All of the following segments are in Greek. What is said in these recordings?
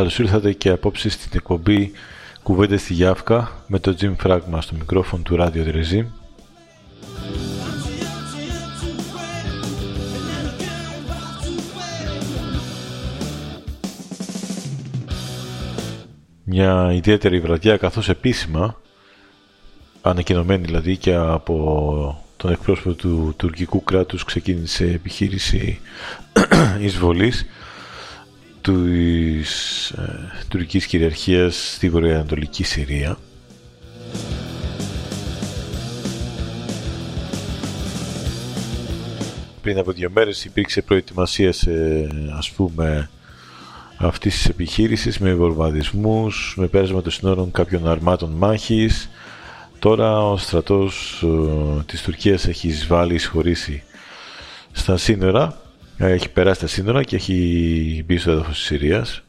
Καλώς ήρθατε και απόψε στην εκπομπή Κουβέντες στη Γιάφκα με το Jim Fragma στο μικρόφωνο του Radio Regime. Μια ιδιαίτερη βραδιά καθώς επίσημα, ανακοινωμένη δηλαδή και από τον εκπρόσωπο του τουρκικού κράτους ξεκίνησε επιχείρηση εισβολής της ε, τουρκικής κυριαρχίας στη βορειοανατολική Συρία. Πριν από δύο μέρες υπήρξε προετοιμασία σε, ας πούμε, αυτής της επιχείρησης με βορβαδισμούς, με πέρασμα των συνόρων κάποιων αρμάτων μάχης. Τώρα ο στρατός ε, της Τουρκίας έχει εισβάλει, εισχωρήσει στα σύνορα έχει περάσει τα σύνορα και έχει μπει στο έδαφος της Συρίας.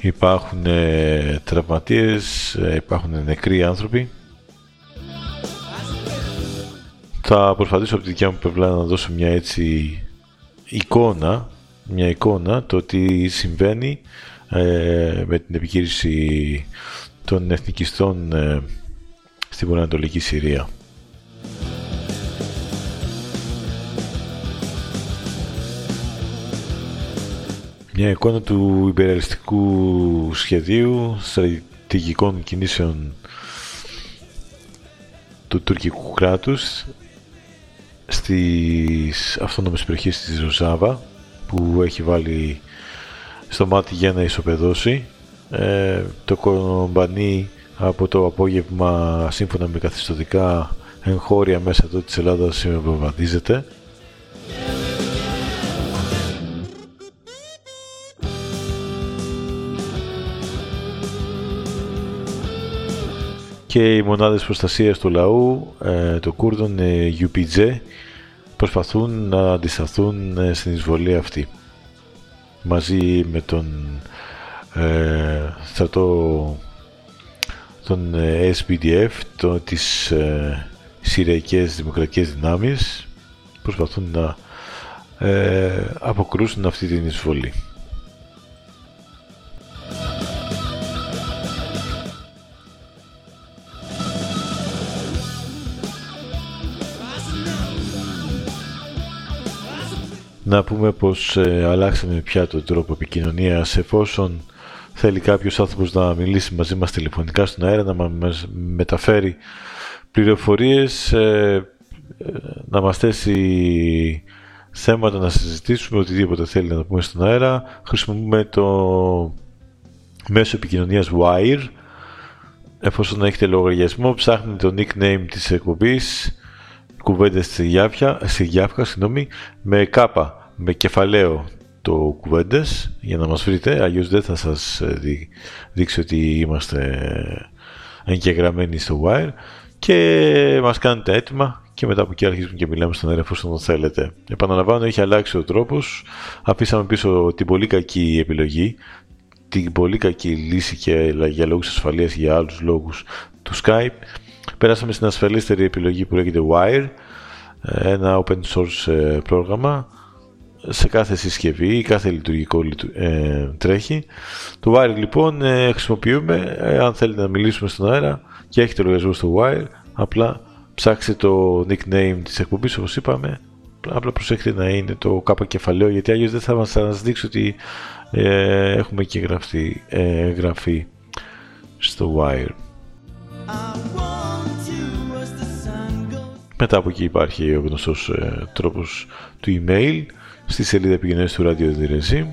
Υπάρχουν ε, τραυματίες, ε, υπάρχουν νεκροί άνθρωποι. Θα προσπαθήσω από τη δικιά μου πλευρά να δώσω μια έτσι εικόνα, μια εικόνα το τι συμβαίνει ε, με την επιχείρηση των εθνικιστών ε, στην Βορειοανατολική Συρία. Μια εικόνα του υπεραλιστικού σχεδίου στρατηγικών κινήσεων του τουρκικού κράτους στις αυτόνομες περιοχές της Ροζάβα που έχει βάλει στο μάτι για να ισοπεδώσει ε, το κομπανί από το απόγευμα σύμφωνα με καθιστοτικά εγχώρια μέσα εδώ της Ελλάδας συμβεβαδίζεται και οι μονάδες προστασίας του λαού, ε, το Κούρδων ε, UPJ, προσπαθούν να αντισταθούν ε, στην εισβολή αυτή. Μαζί με τον ε, στρατό των SBDF, το, τις ε, Συριακές Δημοκρατικές Δυνάμεις, προσπαθούν να ε, αποκρούσουν αυτή την εισβολή. Να πούμε πως ε, αλλάξαμε πια τον τρόπο επικοινωνίας εφόσον θέλει κάποιος άνθρωπος να μιλήσει μαζί μας τηλεφωνικά στον αέρα, να μας μεταφέρει πληροφορίες, ε, ε, να μας θέσει θέματα να συζητήσουμε, οτιδήποτε θέλει να πούμε στον αέρα. Χρησιμοποιούμε το μέσο επικοινωνίας Wire. Εφόσον έχετε λογαριασμό, ψάχνετε το nickname της εκπομπής κουβέντες στη Γιάφια, στη Γιάφκα, συγγνώμη, με κάπα, με κεφαλαίο το κουβέντες για να μας βρείτε, αλλιώς δεν θα σας ε, δείξω ότι είμαστε εγγεγραμμένοι στο Wire και μας κάνετε έτοιμα και μετά από εκεί αρχίζουμε και μιλάμε στον αέρα εφόσον το θέλετε. Επαναλαμβάνω, έχει αλλάξει ο τρόπος. Αφήσαμε πίσω την πολύ κακή επιλογή, την πολύ κακή λύση και για λόγους ασφαλείας για άλλους λόγους του Skype Πέρασαμε στην ασφαλίστερη επιλογή που λέγεται Wire, ένα open source ε, πρόγραμμα σε κάθε συσκευή, κάθε λειτουργικό ε, τρέχει. Το Wire λοιπόν ε, χρησιμοποιούμε, αν θέλετε να μιλήσουμε στον αέρα και έχετε λογαριασμό στο Wire, απλά ψάξτε το nickname της εκπομπής όπως είπαμε, απλά προσέχετε να είναι το κάπα κεφαλαίο γιατί αλλιώς δεν θα μας σας δείξει ότι έχουμε και γραφτεί, γραφή στο Wire. Μετά από εκεί υπάρχει ο γνωστός ε, τρόπος του email στη σελίδα επικοινωνίας του Radio Direzi.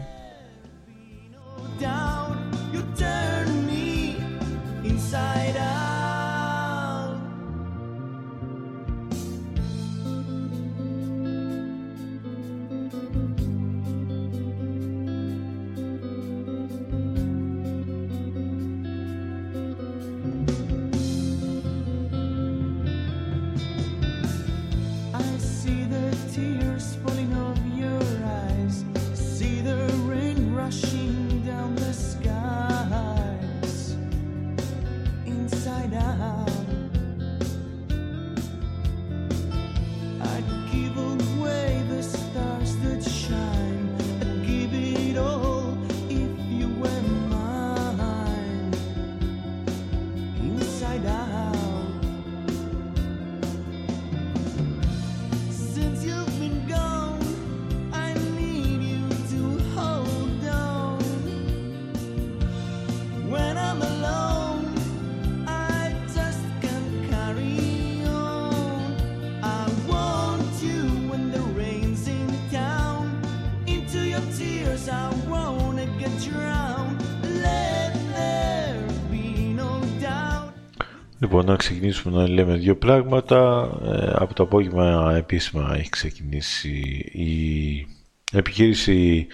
Λοιπόν, να ξεκινήσουμε να λέμε δύο πράγματα. Ε, από το απόγευμα επίσημα έχει ξεκινήσει η επιχείρηση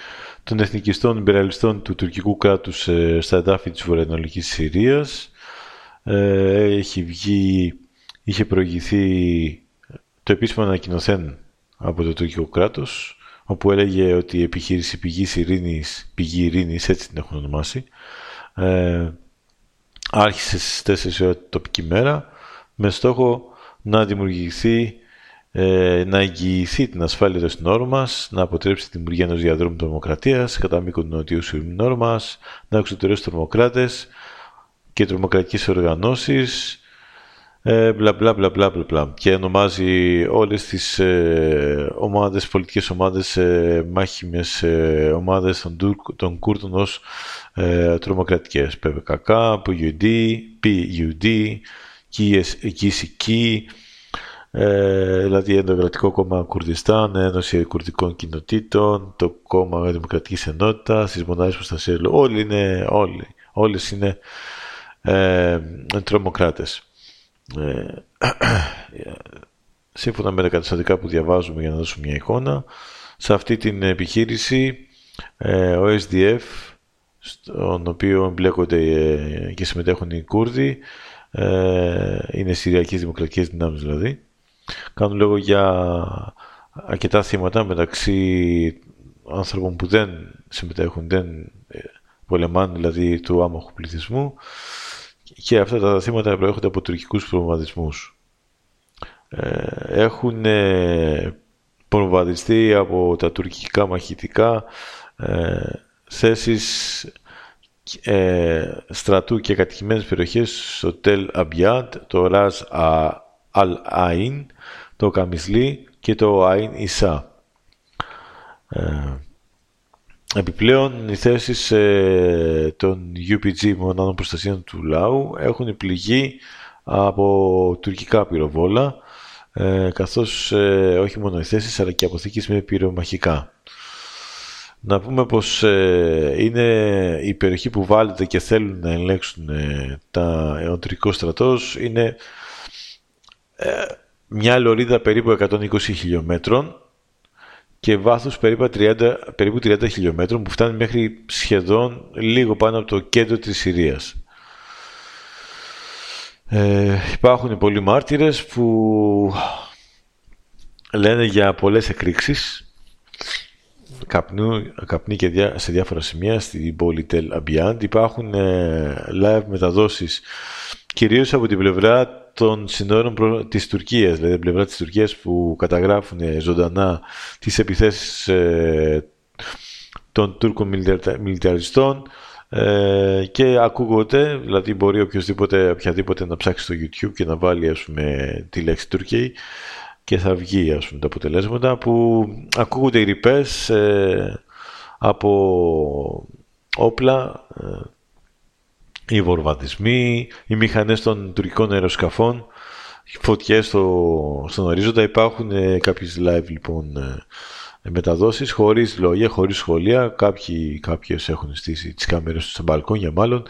των εθνικιστών υπεραλιστών του τουρκικού κράτους ε, στα εδάφη της βορειοανατολικής Συρίας. Ε, έχει βγει, είχε προηγηθεί το επίσημο ανακοινωθέν από το τουρκικό κράτος, όπου έλεγε ότι η επιχείρηση πηγής ειρήνης, πηγή ειρήνης, έτσι την έχουν ονομάσει, ε, άρχισε στις 4 ώρα τοπική μέρα με στόχο να δημιουργηθεί, ε, να εγγυηθεί την ασφάλεια των συνόρων μας, να αποτρέψει τη δημιουργία ενός διαδρόμου τρομοκρατίας κατά μήκο του νοτιού συνόρου μας, να εξωτερώσει τρομοκράτες και τρομοκρατικές οργανώσεις, ε, μπλα μπλα μπλα μπλα μπλα και ονομάζει όλες τις ε, ομάδες, πολιτικές ομάδες, ε, μάχημες ε, ομάδες των, των Κούρτων ως ε, τρομοκρατικές. PVKK, PUD, PUD, KSK, ες, δηλαδή Ενδοκρατικό Κόμμα Κουρδιστάν, Ένωση Κουρδικών Κοινοτήτων, το Κόμμα Δημοκρατικής Ενότητας, τις Μονάδες Προστασία. Όλοι είναι, όλοι, όλες είναι ε, τρομοκράτες. Ε, σύμφωνα με τα καταστατικά που διαβάζουμε για να δώσουμε μια εικόνα, σε αυτή την επιχείρηση ε, ο SDF στον οποίο εμπλέκονται ε, και συμμετέχουν οι Κούρδοι, ε, είναι Συριακές Δημοκρατικές Δυνάμεις δηλαδή. Κάνουν λόγο για αρκετά θύματα μεταξύ άνθρωπων που δεν συμμετέχουν, δεν ε, πολεμάνε δηλαδή του άμαχου πληθυσμού και αυτά τα θύματα προέρχονται από τουρκικούς προβαδισμούς. Έχουν προβαδιστεί από τα τουρκικά μαχητικά θέσεις ε, στρατού και κατοικημένες περιοχές στο Τελ Αμπιάντ, το Ραζ Αλ Αΐν, το Καμισλί και το Αΐν Ισά. Ε, επιπλέον, οι θέσεις ε, των UPG μονάδων προστασίας του λαού έχουν πληγεί από τουρκικά πυροβόλα, ε, καθώς ε, όχι μόνο οι θέσεις αλλά και αποθήκες με πυρομαχικά. Να πούμε πως ε, είναι η περιοχή που βάλετε και θέλουν να ελέγξουν ε, τα εωτρικό στρατός είναι ε, μια λωρίδα περίπου 120 χιλιόμετρων και βάθος περίπου 30, περίπου 30 χιλιόμετρων που φτάνει μέχρι σχεδόν λίγο πάνω από το κέντρο της Συρίας. Ε, υπάρχουν πολλοί μάρτυρες που λένε για πολλές εκρήξεις καπνού, καπνί και διά, σε διάφορα σημεία στην πόλη Τελ Αμπιάντ. Υπάρχουν ε, live μεταδόσεις κυρίως από την πλευρά των συνόρων προ... της Τουρκίας, δηλαδή την πλευρά της Τουρκίας που καταγράφουν ζωντανά τις επιθέσεις ε, των Τούρκων μιλιταριστών ε, και ακούγονται, δηλαδή μπορεί οποιοδήποτε, οποιαδήποτε να ψάξει στο YouTube και να βάλει ας πούμε, τη λέξη Τουρκία και θα βγει ας πούμε, τα αποτελέσματα που ακούγονται οι ρηπές ε, από όπλα, ε, οι βορβατισμοί, οι μηχανές των τουρκικών αεροσκαφών, φωτιές στο, στον ορίζοντα. Υπάρχουν ε, κάποιες live λοιπόν ε, μεταδόσεις χωρίς λόγια, χωρίς σχολεία. Κάποιοι, κάποιες έχουν στήσει τις κάμερες τους στα μπαλκόνια μάλλον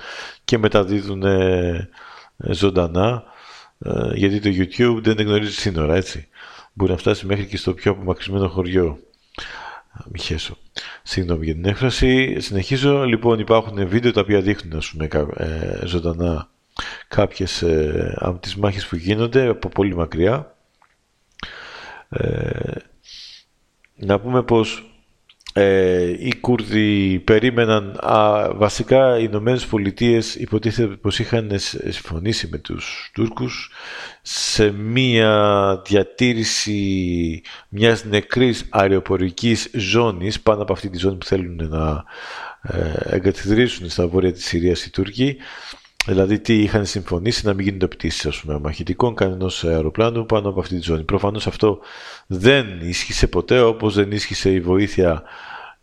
και μεταδίδουν ε, ζωντανά γιατί το YouTube δεν γνωρίζει σύνορα, έτσι μπορεί να φτάσει μέχρι και στο πιο απομακρυσμένο χωριό. Μη χέσω. Συγγνώμη για την έκφραση. Συνεχίζω. Λοιπόν, υπάρχουν βίντεο τα οποία δείχνουν ας πούμε, ε, ζωντανά κάποιες ε, από τις μάχες που γίνονται από πολύ μακριά. Ε, να πούμε πως ε, οι Κούρδοι περίμεναν, α, βασικά οι Ηνωμένες Πολιτείες υποτίθεται πως είχαν συμφωνήσει με τους Τούρκους σε μία διατήρηση μιας νεκρής αεροπορικής ζώνης πάνω από αυτή τη ζώνη που θέλουν να ε, εγκατιδρύσουν στα βόρεια της Συρίας οι Τούρκοι Δηλαδή, τι είχαν συμφωνήσει να μην γίνονται πτήσεις μαχητικών κανένα αεροπλάνου πάνω από αυτή τη ζώνη. Προφανώς αυτό δεν ίσχυσε ποτέ, όπως δεν ίσχυσε η βοήθεια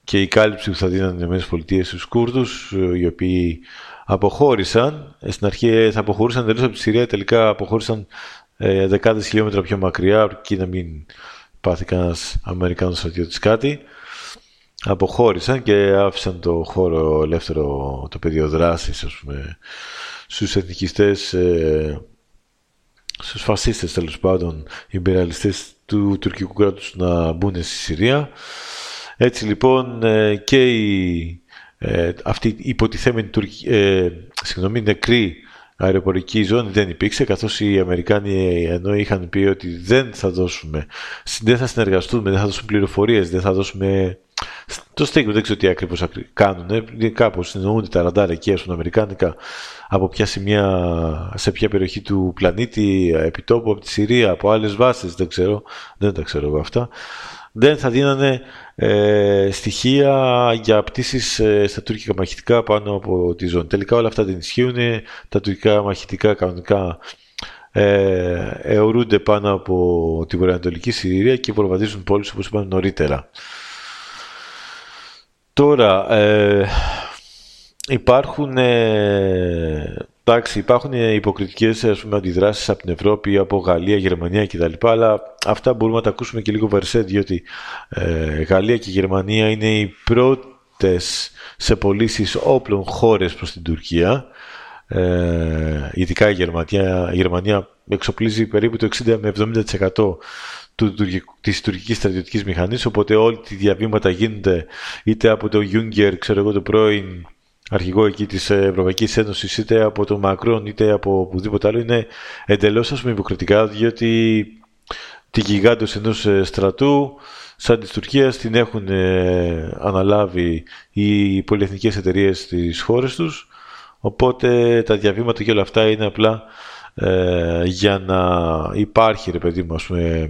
και η κάλυψη που θα δίνανε οι ΗΠΑ στους Κούρδους, οι οποίοι αποχώρησαν. Στην αρχή θα αποχωρούσαν τελείω από τη Συρία, τελικά αποχώρησαν ε, δεκάδες χιλιόμετρα πιο μακριά, αρκεί να μην πάθει κανένας Αμερικάνος στρατιώτης κάτι. Αποχώρησαν και άφησαν το χώρο ελεύθερο, το πεδίο δράσης, ας πούμε, στους εθνικιστές ε, στους φασίστες τέλος πάντων υπεραλιστές του τουρκικού κράτους να μπουν στη Συρία. Έτσι λοιπόν ε, και η, ε, αυτή η υποτιθέμενη ε, συγγνώμη, νεκρή αεροπορική ζώνη δεν υπήρξε καθώς οι Αμερικάνοι ενώ είχαν πει ότι δεν θα δώσουμε, δεν θα συνεργαστούμε, δεν θα δώσουμε πληροφορίες, δεν θα δώσουμε το στέκμα δεν ξέρω τι ακριβώς κάνουν. Κάπως συνεννοούνται τα ραντάρ εκεί, ας αμερικάνικα, από ποια σημεία, σε ποια περιοχή του πλανήτη, επιτόπου, από τη Συρία, από άλλες βάσεις, δεν ξέρω, δεν τα ξέρω εγώ αυτά. Δεν θα δίνανε ε, στοιχεία για πτήσεις ε, στα τουρκικά μαχητικά πάνω από τη ζώνη. Τελικά όλα αυτά δεν ισχύουν. Τα τουρκικά μαχητικά κανονικά ε, αιωρούνται πάνω από τη βορειοανατολική Συρία και προβαδίζουν πόλεις όπως είπαμε νωρίτερα. Τώρα, ε, υπάρχουν, ε, εντάξει, υπάρχουν υποκριτικές ας πούμε, αντιδράσεις από την Ευρώπη, από Γαλλία, Γερμανία κτλ. Αλλά αυτά μπορούμε να τα ακούσουμε και λίγο βαρσέ, διότι ε, Γαλλία και Γερμανία είναι οι πρώτες σε πωλήσεις όπλων χώρες προς την Τουρκία. Ε, ειδικά η Γερμανία, η Γερμανία εξοπλίζει περίπου το 60 με 70% του, της τουρκικής στρατιωτικής μηχανής, οπότε όλοι οι διαβήματα γίνονται είτε από το Juncker, ξέρω εγώ, το πρώην αρχηγό εκεί της Ευρωπαϊκής Ένωσης, είτε από το Μακρόν, είτε από οπουδήποτε άλλο, είναι εντελώς ας πούμε υποκριτικά, διότι τη γιγάντωση ενός ε, στρατού σαν της Τουρκίας την έχουν ε, αναλάβει οι πολυεθνικές εταιρείες στις χώρες τους, οπότε τα διαβήματα και όλα αυτά είναι απλά ε, για να υπάρχει ρε παιδί μου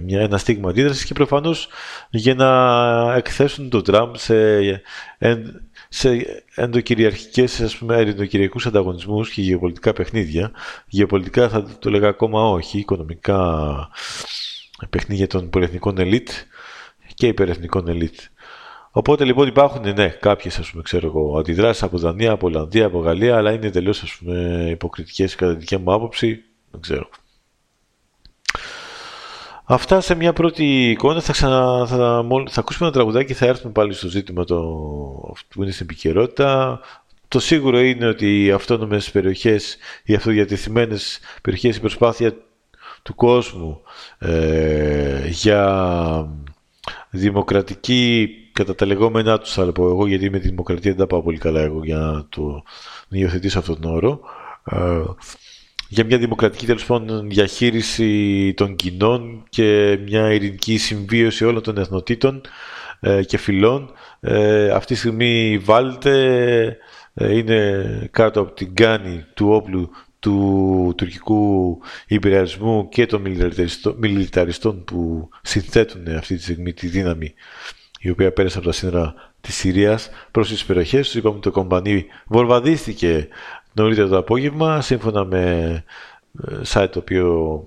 μια, ένα στίγμα αντίδρασης και προφανώς για να εκθέσουν το Τραμπ σε, εν, σε ενδοκυριαρχικές ας πούμε ενδοκυριακούς ανταγωνισμούς και γεωπολιτικά παιχνίδια γεωπολιτικά θα το λέγα ακόμα όχι οικονομικά παιχνίδια των πολυεθνικών ελίτ και υπερεθνικών ελίτ Οπότε λοιπόν υπάρχουν ναι, κάποιες ας πούμε, ξέρω εγώ, αντιδράσεις από Δανία, από Ολλανδία, από Γαλλία, αλλά είναι τελείως ας πούμε, υποκριτικές κατά τη δική μου άποψη. Δεν ξέρω. Αυτά σε μια πρώτη εικόνα. Θα, ξανα, θα, θα ακούσουμε ένα τραγουδάκι και θα έρθουμε πάλι στο ζήτημα το, που είναι στην επικαιρότητα. Το σίγουρο είναι ότι οι αυτόνομες περιοχές, οι αυτοδιατηθειμένες περιοχές, η προσπάθεια του κόσμου ε, για δημοκρατική κατά τα λεγόμενά τους θα πω εγώ γιατί με τη δημοκρατία δεν τα πάω πολύ καλά εγώ για να το υιοθετήσω αυτόν τον όρο ε, για μια δημοκρατική τέλος πάντων διαχείριση των κοινών και μια ειρηνική συμβίωση όλων των εθνοτήτων ε, και φυλών. Ε, αυτή τη στιγμή βάλτε ε, είναι κάτω από την κάνη του όπλου του τουρκικού υπηρεαλισμού και των μιλιταριστών που συνθέτουν αυτή τη στιγμή τη δύναμη η οποία πέρασε από τα σύνορα της Συρίας προς τις περιοχές τους. Είπαμε το κομπανί βορβαδίστηκε νωρίτερα το απόγευμα, σύμφωνα με ε, site το οποίο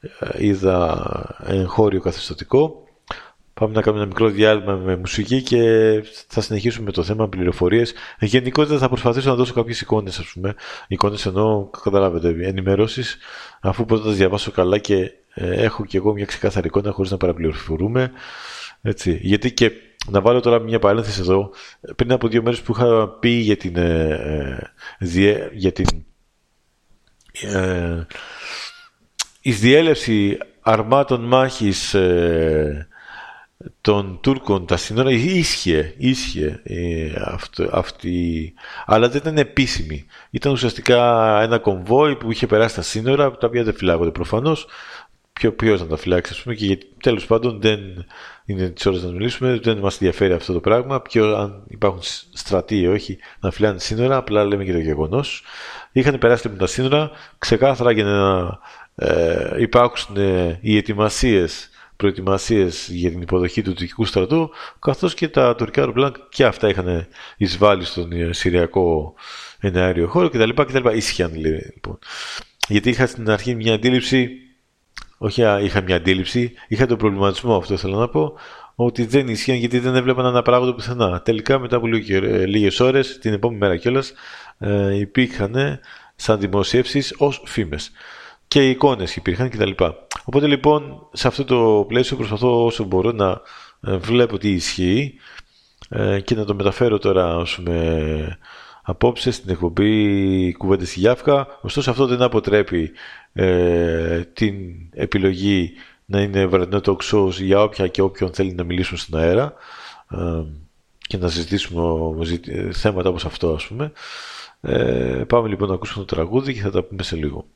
ε, είδα εγχώριο καθεστωτικό. Πάμε να κάνουμε ένα μικρό διάλειμμα με μουσική και θα συνεχίσουμε με το θέμα πληροφορίες. Γενικότερα θα προσπαθήσω να δώσω κάποιες εικόνες, ας πούμε. Εικόνες εννοώ, καταλάβετε, ενημερώσεις, αφού πρώτα τα διαβάσω καλά και ε, έχω και εγώ μια ξεκάθαρη εικόνα χωρίς να παραπληροφορούμε. Έτσι. Γιατί και να βάλω τώρα μια παρένθεση εδώ. Πριν από δύο μέρες που είχα πει για την, ε, ε για την ε, διέλευση αρμάτων μάχης ε, των Τούρκων τα σύνορα ίσχυε, ίσχυε ε, αυτό, αυτή, αλλά δεν ήταν επίσημη. Ήταν ουσιαστικά ένα κομβόι που είχε περάσει τα σύνορα, τα οποία δεν φυλάγονται προφανώς, ποιο, ποιος να τα φυλάξει, ας πούμε, και γιατί, τέλος πάντων δεν είναι τις ώρες να μιλήσουμε, δεν μας ενδιαφέρει αυτό το πράγμα, ποιο, αν υπάρχουν στρατοί ή όχι να φυλάνε σύνορα, απλά λέμε και το γεγονός. Είχαν περάσει λοιπόν τα σύνορα, ξεκάθαρα για να ε, υπάρξουν ε, οι ετοιμασίες, προετοιμασίες για την υποδοχή του τουρκικού στρατού, καθώς και τα τουρκικά αεροπλάνα και αυτά είχαν εισβάλει στον ε, Συριακό εναέριο χώρο κτλ. κτλ. Ήσυχαν λοιπόν. Γιατί είχα στην αρχή μια αντίληψη όχι είχα μια αντίληψη, είχα τον προβληματισμό αυτό θέλω να πω, ότι δεν ισχύαν γιατί δεν έβλεπαν αναπράγματο πουθενά. Τελικά μετά από ε, λίγες ώρες, την επόμενη μέρα κιόλας, ε, υπήρχαν σαν δημοσίευσει ως φήμες. Και εικόνες υπήρχαν κτλ. Οπότε λοιπόν σε αυτό το πλαίσιο προσπαθώ όσο μπορώ να ε, βλέπω τι ισχύει ε, και να το μεταφέρω τώρα όσο με απόψε στην εκπομπή Κουβέντες στη Γιάφκα. Ωστόσο αυτό δεν αποτρέπει ε, την επιλογή να είναι βραδινό talk shows για όποια και όποιον θέλει να μιλήσουν στον αέρα ε, και να συζητήσουμε θέματα όπως αυτό ας πούμε. Ε, πάμε λοιπόν να ακούσουμε το τραγούδι και θα τα πούμε σε λίγο.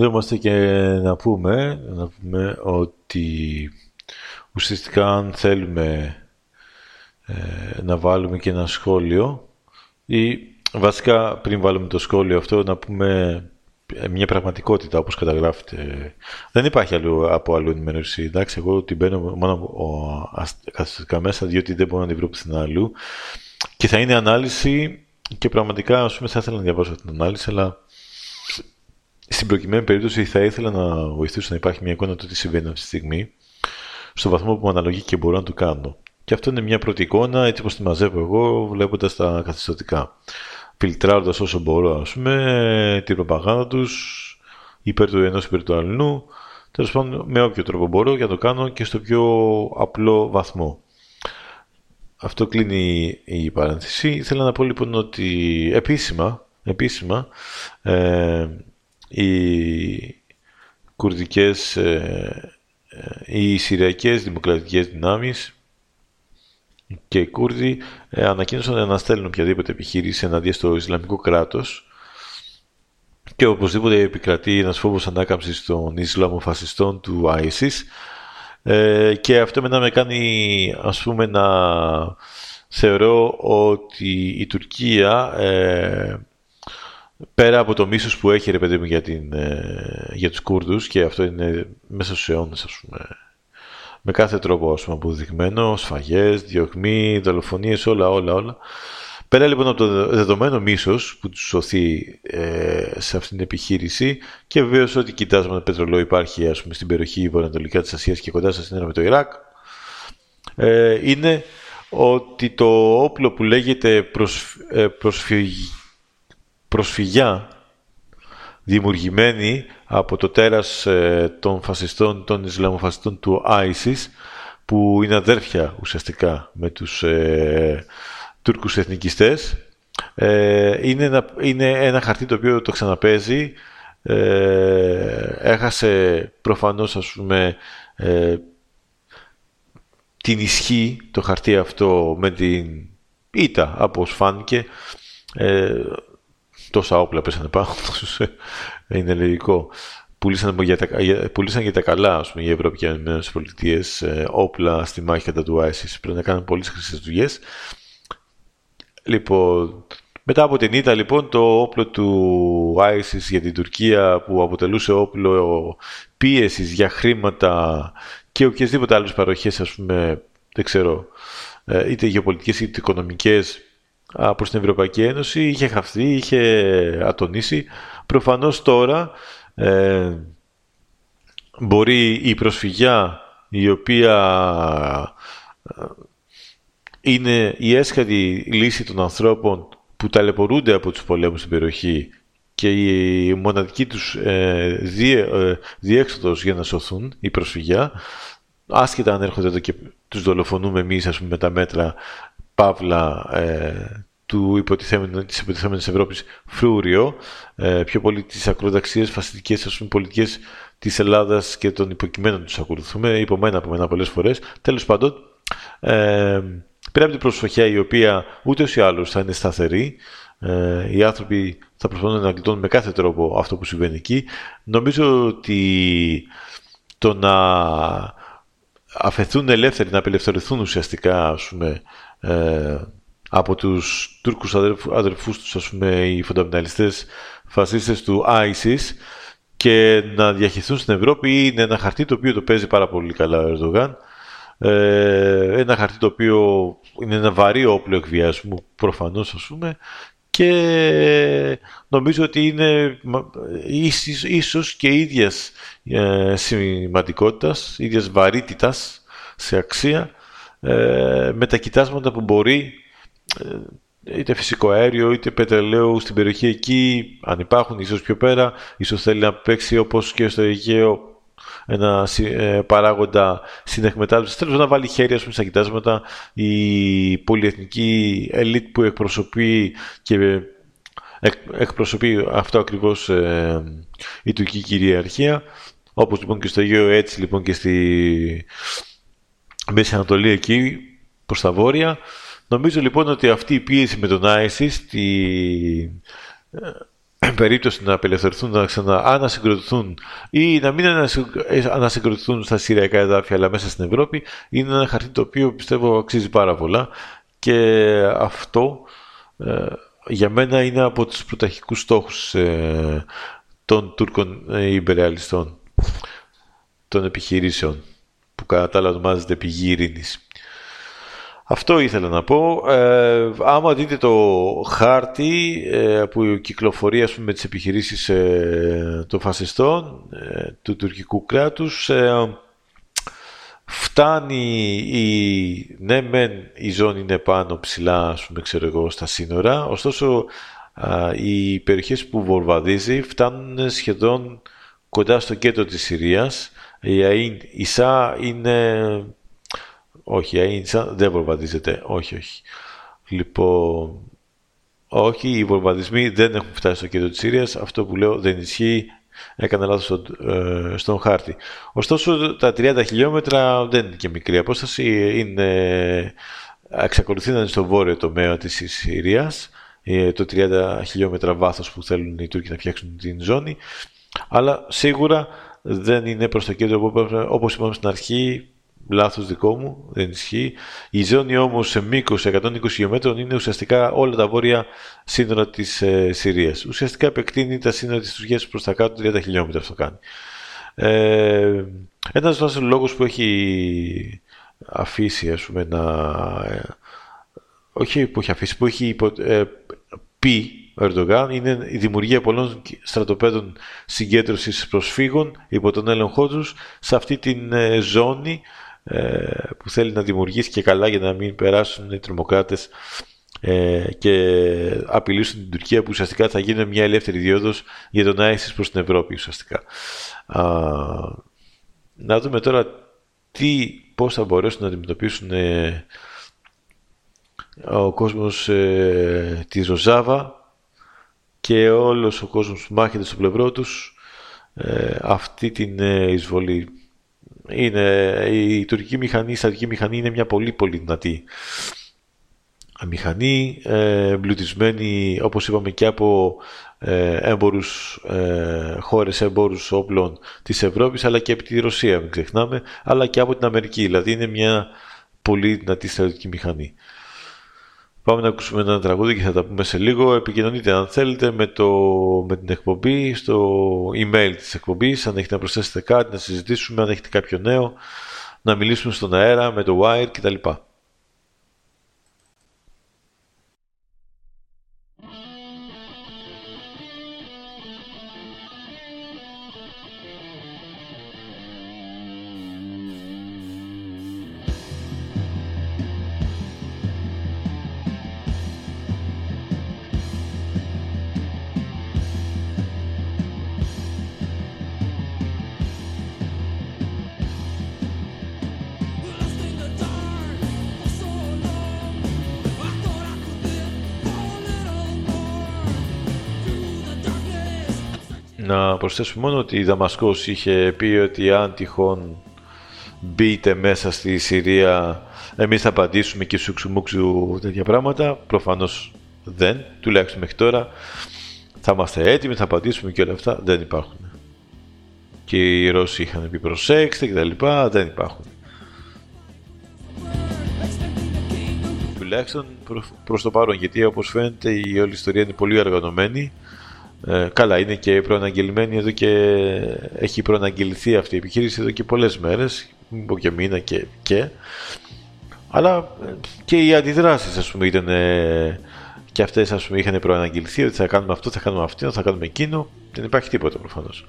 Εδώ είμαστε και να πούμε, να πούμε ότι ουσιαστικά αν θέλουμε ε, να βάλουμε και ένα σχόλιο ή βασικά πριν βάλουμε το σχόλιο αυτό να πούμε μια πραγματικότητα όπως καταγράφεται. Δεν υπάρχει αλλού, από αλλού ενημέρωση. Εντάξει, εγώ την μπαίνω μόνο καθιστικά μέσα διότι δεν μπορώ να την βρω πουθενά αλλού. Και θα είναι ανάλυση και πραγματικά ας πούμε θα ήθελα να διαβάσω την ανάλυση αλλά στην προκειμένη περίπτωση θα ήθελα να βοηθήσω να υπάρχει μια εικόνα του τι συμβαίνει αυτή τη στιγμή, στο βαθμό που μου αναλογεί και μπορώ να το κάνω. Και αυτό είναι μια πρώτη εικόνα, έτσι όπως τη μαζεύω εγώ, βλέποντας τα καθιστωτικά. Φιλτράροντας όσο μπορώ, ας πούμε, την προπαγάνδα τους υπέρ του ενός υπέρ του αλλού, τέλος πάντων με όποιο τρόπο μπορώ για να το κάνω και στο πιο απλό βαθμό. Αυτό κλείνει η παρένθεση. Θέλω να πω λοιπόν ότι επίσημα, επίσημα ε, οι κουρδικές ε, ε, οι Συριακές Δημοκρατικές Δυνάμεις και οι Κούρδοι ε, ανακοίνωσαν να αναστέλνουν οποιαδήποτε επιχείρηση εναντίον στο Ισλαμικό κράτος και οπωσδήποτε επικρατεί ένας φόβος ανάκαμψης των Ισλαμοφασιστών του ISIS. Ε, και αυτό μετά με κάνει ας πούμε να θεωρώ ότι η Τουρκία ε, πέρα από το μίσος που έχει ρε παιδί μου για, την, ε, για τους Κούρδους και αυτό είναι μέσα στους αιώνες ας πούμε με κάθε τρόπο ας πούμε αποδεικμένο, σφαγές, διωγμοί, δολοφονίες, όλα όλα όλα. Πέρα λοιπόν από το δεδομένο μίσος που τους σωθεί ε, σε αυτήν την επιχείρηση και βεβαίως ότι κοιτάζουμε πετρολό υπάρχει ας πούμε, στην περιοχή βορειοανατολικά της Ασίας και κοντά στα σύνορα με το Ιράκ ε, είναι ότι το όπλο που λέγεται προσφ, ε, προσφυγιά δημιουργημένη από το τέρας ε, των φασιστών, των Ισλαμοφασιστών του ISIS που είναι αδέρφια ουσιαστικά με τους ε, Τούρκους εθνικιστές. Ε, είναι, ένα, είναι ένα χαρτί το οποίο το ξαναπέζει. Ε, έχασε προφανώς ας πούμε ε, την ισχύ το χαρτί αυτό με την ήττα από φάνηκε ε, τόσα όπλα πέσανε πάνω ε, είναι λογικό. Πουλήσαν για τα, πουλήσαν για τα καλά ας πούμε, οι Ευρωπαϊκές Πολιτείες ε, όπλα στη μάχη κατά του ISIS. Πρέπει να κάνουν πολλές χρυσές δουλειές. Λοιπόν μετά από την ήττα λοιπόν το όπλο του ISIS για την Τουρκία που αποτελούσε όπλο πίεσης για χρήματα και οποιασδήποτε άλλες παροχές ας πούμε δεν ξέρω ε, είτε γεωπολιτικές είτε οικονομικές προς την Ευρωπαϊκή Ένωση είχε χαθεί, είχε ατονίσει. Προφανώς τώρα ε, μπορεί η προσφυγιά η οποία ε, είναι η έσχατη λύση των ανθρώπων που ταλαιπωρούνται από τους πολέμους στην περιοχή και η μοναδική τους ε, ε διέξοδος για να σωθούν, η προσφυγιά, άσχετα αν έρχονται εδώ και τους δολοφονούμε εμείς ας πούμε, με τα μέτρα παύλα ε, του υποτιθέμενου, της υποτιθέμενης Ευρώπης φρούριο, ε, πιο πολύ τις ακροδαξίες, φασιστικές ας πούμε, πολιτικές της Ελλάδας και των υποκειμένων τους ακολουθούμε, υπομένα από μένα πολλές φορές. Τέλος πάντων, ε, πέρα από την προσοχή η οποία ούτε ή άλλως θα είναι σταθερή, ε, οι άνθρωποι θα προσπαθούν να γλιτώνουν με κάθε τρόπο αυτό που συμβαίνει εκεί. Νομίζω ότι το να αφαιθούν ελεύθεροι, να απελευθερωθούν ουσιαστικά ας πούμε, ε, από τους Τούρκους αδερφούς τους, ας πούμε, οι φονταμιναλιστές φασίστες του ISIS και να διαχειριστούν στην Ευρώπη είναι ένα χαρτί το οποίο το παίζει πάρα πολύ καλά ο Ερντογάν. Ε, ένα χαρτί το οποίο είναι ένα βαρύ όπλο εκβιασμού προφανώς ας πούμε και νομίζω ότι είναι ίσως, ίσως και ίδιας ε, σημαντικότητας, ίδιας βαρύτητας σε αξία ε, με τα κοιτάσματα που μπορεί ε, είτε φυσικό αέριο είτε πετρελαίου στην περιοχή εκεί, αν υπάρχουν ίσως πιο πέρα, ίσως θέλει να παίξει όπως και στο Αιγαίο ένα ε, παράγοντα συνεκμετάλλευσης. Θέλω να βάλει χέρια πούμε, στα κοιτάσματα η πολυεθνική ελίτ που εκπροσωπεί και εκπροσωπεί αυτό ακριβώς ε, η τουρκική κυριαρχία. Όπως λοιπόν και στο Αιγαίο έτσι λοιπόν και στη Μέση Ανατολή εκεί προς τα βόρεια. Νομίζω λοιπόν ότι αυτή η πίεση με τον ISIS, στη ε, περίπτωση να απελευθερωθούν, να ξαναανασυγκροτηθούν ή να μην ανασυγκροτηθούν στα Συριακά εδάφια αλλά μέσα στην Ευρώπη, είναι ένα χαρτί το οποίο πιστεύω αξίζει πάρα πολλά και αυτό ε, για μένα είναι από τους πρωταρχικούς στόχους ε, των Τούρκων υπερεαλιστών, των επιχειρήσεων που κατά τα άλλα ονομάζεται πηγή ειρήνης. Αυτό ήθελα να πω. Ε, άμα δείτε το χάρτη ε, που κυκλοφορεί ας πούμε, με τις επιχειρήσεις ε, των φασιστών ε, του τουρκικού κράτους ε, φτάνει η... ναι μεν η ζώνη είναι πάνω ψηλά ας πούμε, ξέρω εγώ, στα σύνορα ωστόσο οι περιοχές που βορβαδίζει φτάνουν σχεδόν κοντά στο κέντρο της Συρίας η ΣΑ είναι όχι, η Αΐντσα δεν βορβαδίζεται. Όχι, όχι. Λοιπόν, όχι, οι βορβαδισμοί δεν έχουν φτάσει στο κέντρο της Συρίας. Αυτό που λέω δεν ισχύει. Έκανα λάθος στον, ε, στον χάρτη. Ωστόσο, τα 30 χιλιόμετρα δεν είναι και μικρή απόσταση. Είναι, εξακολουθεί να είναι στο βόρειο τομέα της Συρίας. Ε, το 30 χιλιόμετρα βάθος που θέλουν οι Τούρκοι να φτιάξουν την ζώνη. Αλλά σίγουρα δεν είναι προς το κέντρο όπως είπαμε στην αρχή λάθος δικό μου, δεν ισχύει. Η ζώνη όμως σε μήκος 120 χιλιόμετρων είναι ουσιαστικά όλα τα βόρεια σύνορα της ε, Συρίας. Ουσιαστικά επεκτείνει τα σύνορα της Τουρκίας προς τα κάτω 30 χιλιόμετρα αυτό κάνει. Ε, ένας λόγος που έχει αφήσει ας πούμε, να, όχι που έχει αφήσει, που έχει υπο, ε, πει ο Ερντογάν είναι η δημιουργία πολλών στρατοπέδων συγκέντρωσης προσφύγων υπό τον έλεγχό τους σε αυτή την ε, ζώνη ε, που θέλει να δημιουργήσει και καλά για να μην περάσουν οι τρομοκράτες ε, και απειλήσουν την Τουρκία που ουσιαστικά θα γίνει μια ελεύθερη διόδος για τον ISIS προς την Ευρώπη ουσιαστικά. Α, να δούμε τώρα τι, πώς θα μπορέσουν να αντιμετωπίσουν ε, ο κόσμος ε, της Ροζάβα και όλος ο κόσμος που μάχεται στο πλευρό τους ε, αυτή την ε, εισβολή. Είναι, η τουρκική μηχανή, η στρατική μηχανή είναι μια πολύ πολύ δυνατή μηχανή, ε, εμπλουτισμένη όπως είπαμε και από ε, έμπορους, ε, χώρες έμπορους όπλων της Ευρώπης αλλά και από τη Ρωσία μην ξεχνάμε αλλά και από την Αμερική δηλαδή είναι μια πολύ δυνατή στρατιωτική μηχανή. Πάμε να ακούσουμε ένα τραγούδι και θα τα πούμε σε λίγο. Επικοινωνείτε αν θέλετε με, το, με την εκπομπή στο email της εκπομπής, αν έχετε να προσθέσετε κάτι, να συζητήσουμε, αν έχετε κάποιο νέο, να μιλήσουμε στον αέρα, με το wire κτλ. Να προσθέσουμε μόνο ότι η Δαμασκός είχε πει ότι αν τυχόν μπείτε μέσα στη Συρία εμείς θα απαντήσουμε και σου ξουμούξου τέτοια πράγματα. Προφανώς δεν, τουλάχιστον μέχρι τώρα. Θα είμαστε έτοιμοι, θα απαντήσουμε και όλα αυτά. Δεν υπάρχουν. Και οι Ρώσοι είχαν πει προσέξτε και τα λοιπά. Δεν υπάρχουν. Τουλάχιστον προς το παρόν, γιατί όπως φαίνεται η όλη ιστορία είναι πολύ οργανωμένη ε, καλά, είναι και προαναγγελμένη εδώ και έχει προαναγγελθεί αυτή η επιχείρηση εδώ και πολλές μέρες, μην και μήνα και, και. Αλλά ε, και οι αντιδράσεις, ας πούμε, ήταν και αυτές, ας πούμε, είχαν προαναγγελθεί ότι θα κάνουμε αυτό, θα κάνουμε αυτό, θα κάνουμε εκείνο. Δεν υπάρχει τίποτα προφανώς.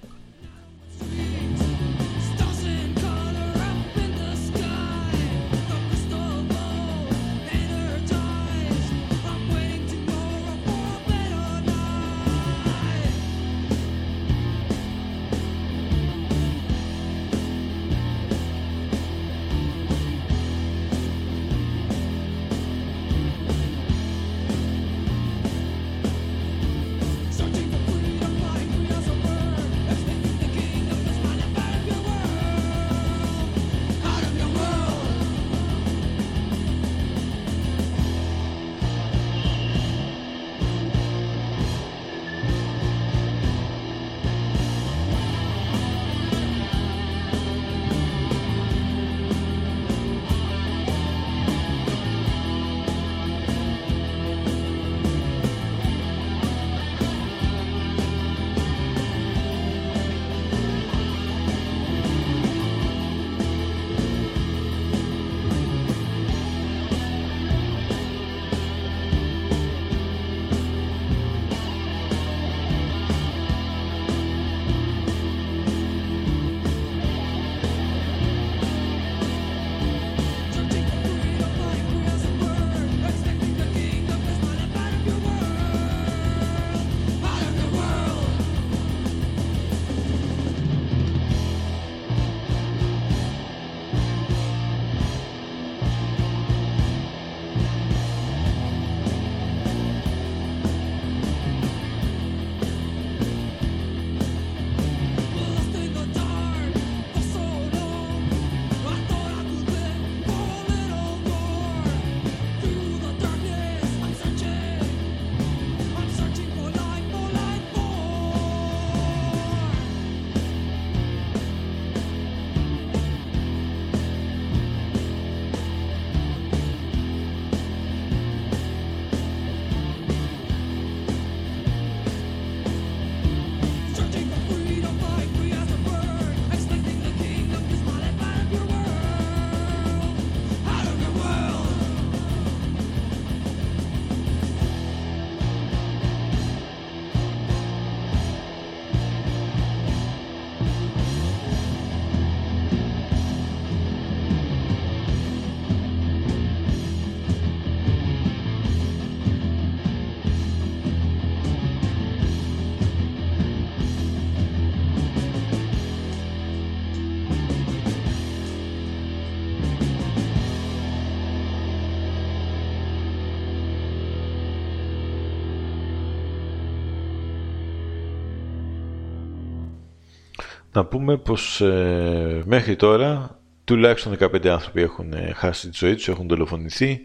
Να πούμε πως ε, μέχρι τώρα τουλάχιστον 15 άνθρωποι έχουν ε, χάσει τη ζωή τους, έχουν δολοφονηθεί,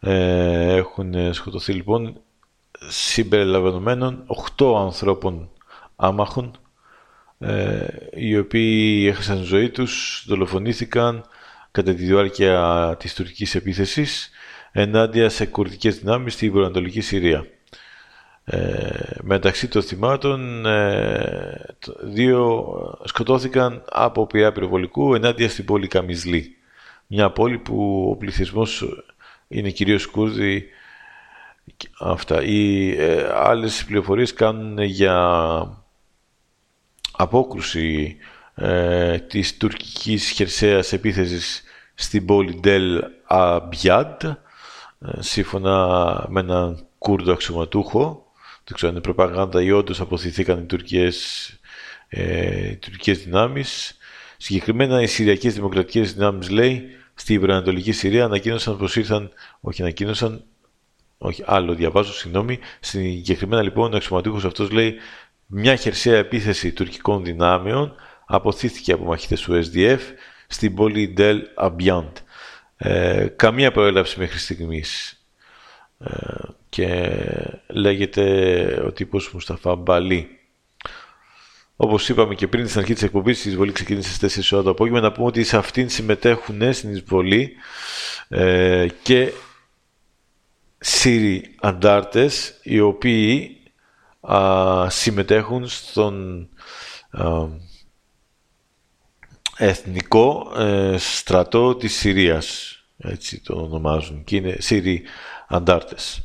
ε, έχουν σκοτωθεί λοιπόν συμπεριλαμβανομένων 8 ανθρώπων άμαχων ε, οι οποίοι έχασαν τη ζωή τους, δολοφονήθηκαν κατά τη διάρκεια της τουρκικής επίθεσης ενάντια σε κουρδικές δυνάμεις στην προανατολική Συρία. Ε, μεταξύ των θυμάτων ε, δύο σκοτώθηκαν από πειρά πυροβολικού ενάντια στην πόλη Καμισλή. Μια πόλη που ο πληθυσμός είναι κυρίως Κούρδοι αυτά. Οι ε, άλλες πληροφορίες κάνουν για απόκρουση ε, της τουρκικής χερσαίας επίθεσης στην πόλη Ντελ Αμπιάντ ε, σύμφωνα με έναν Κούρδο αξιωματούχο δεν ξέρω αν είναι προπαγάνδα ή όντως αποθηθήκαν οι τουρκικές, ε, οι τουρκικές δυνάμεις συγκεκριμένα οι Συριακές Δημοκρατικές Δυνάμεις λέει στη Βορειοανατολική Συρία ανακοίνωσαν πως ήρθαν, όχι ανακοίνωσαν, όχι άλλο διαβάζω, συγγνώμη, συγκεκριμένα λοιπόν ο αξιωματούχος αυτός λέει μια χερσαία επίθεση τουρκικών δυνάμεων αποθήθηκε από μαχητές του SDF στην πόλη Del Abiant. Ε, καμία προέλευση μέχρι στιγμής. Ε, και λέγεται ο τύπος Μουσταφά Μπαλή. Όπως είπαμε και πριν στην αρχή της εκπομπής, η εισβολή ξεκίνησε στις 4 ώρα το απόγευμα. Να πούμε ότι σε αυτήν συμμετέχουν στην εισβολή ε, και Σύριοι αντάρτες οι οποίοι α, συμμετέχουν στον εθνικό ε, στρατό της Συρίας έτσι το ονομάζουν και είναι Σύριοι Andartes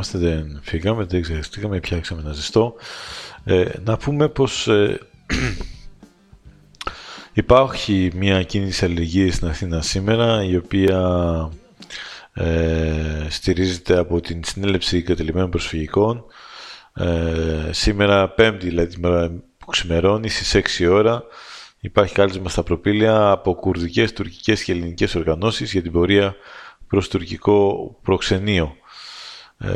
Λοιπόν, εδώ είμαστε, δεν φύγαμε, δεν ξεχαστήκαμε, πιάξαμε ένα ζεστό. Ε, να πούμε πως ε, υπάρχει μια κίνηση αλληλεγγύης στην Αθήνα σήμερα, η οποία ε, στηρίζεται από την συνέλευση κατελημένων προσφυγικών. Ε, σήμερα, πέμπτη, δηλαδή που ξημερώνει, στις 6 ώρα, υπάρχει κάλεσμα στα προπήλαια από κουρδικές, τουρκικές και ελληνικές οργανώσεις για την πορεία προς τουρκικό προξενείο. Ε,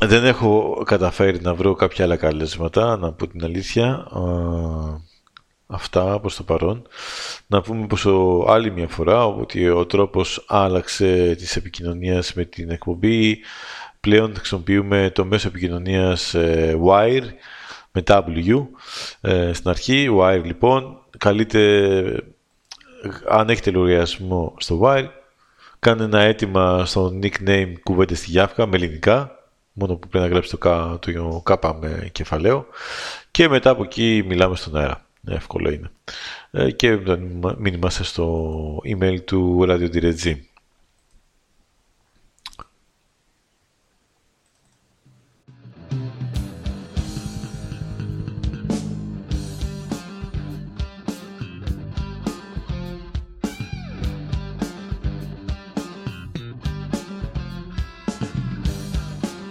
δεν έχω καταφέρει να βρω κάποια άλλα καλέσματα, να πω την αλήθεια. αυτά προς το παρόν. Να πούμε πως ο, άλλη μια φορά ότι ο τρόπος άλλαξε της επικοινωνίας με την εκπομπή. Πλέον χρησιμοποιούμε το μέσο επικοινωνίας ε, Wire με W ε, στην αρχή. Wire λοιπόν, καλείτε αν έχετε λογαριασμό στο Wire Κάνε ένα αίτημα στο nickname κουβέντε στη Γιάφκα με ελληνικά, μόνο που πρέπει να γράψει το, κα, το κάπα με κεφαλαίο και μετά από εκεί μιλάμε στον αέρα. Εύκολο είναι. Ε, και μήνυμα στο email του Radio Direct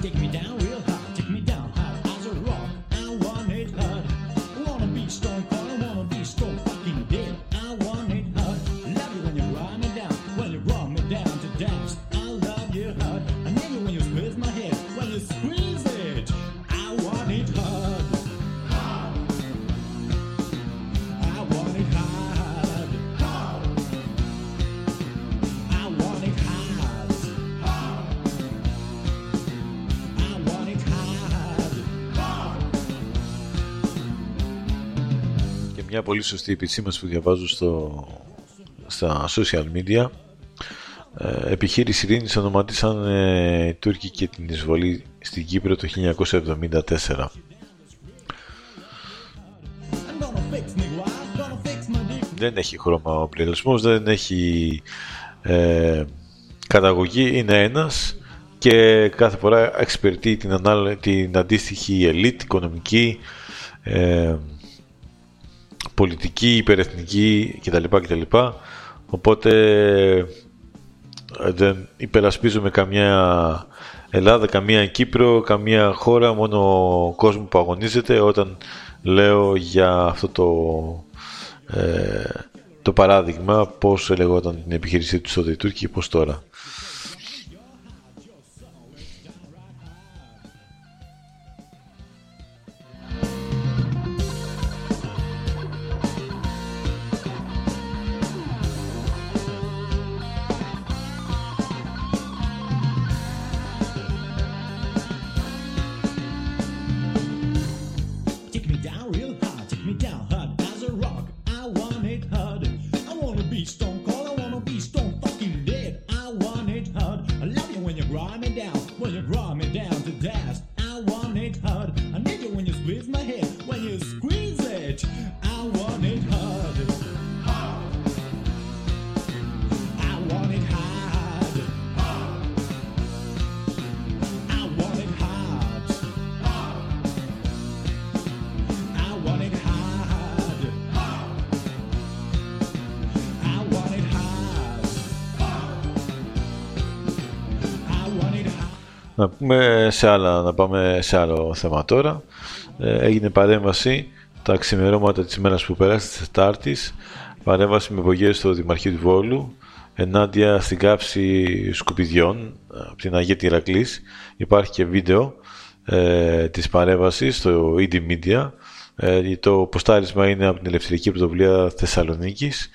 take me down. Πολύ σωστή επισήμανση που διαβάζω στο, στα social media. Ε, επιχείρηση ειρήνης ονοματίσαν ε, οι Τούρκοι και την εισβολή στην Κύπρο το 1974. Δεν έχει χρώμα ο πληρασμός, δεν έχει ε, καταγωγή, είναι ένας και κάθε φορά εξυπηρετεί την, την αντίστοιχη ελίτ, οικονομική, ε, πολιτική, υπερεθνική κτλ. κτλ. Οπότε ε, δεν υπερασπίζουμε καμιά Ελλάδα, καμία Κύπρο, καμία χώρα, μόνο κόσμο που αγωνίζεται όταν λέω για αυτό το, ε, το παράδειγμα πώς έλεγόταν την επιχείρησή τους στο Τουρκία και πώς τώρα. Σε άλλα, να πάμε σε άλλο θέμα τώρα. Ε, έγινε παρέμβαση τα ξημερώματα της ημέρας που πέρασε, της Τετάρτης, παρέμβαση με υπογεία στο Δημαρχείο του Βόλου, ενάντια στην κάψη σκουπιδιών από την Αγία Τυρακλής. Υπάρχει και βίντεο ε, της παρέμβασης στο ED Media. Ε, το ποστάρισμα είναι από την Ελευθερική Πρωτοβουλία Θεσσαλονίκης.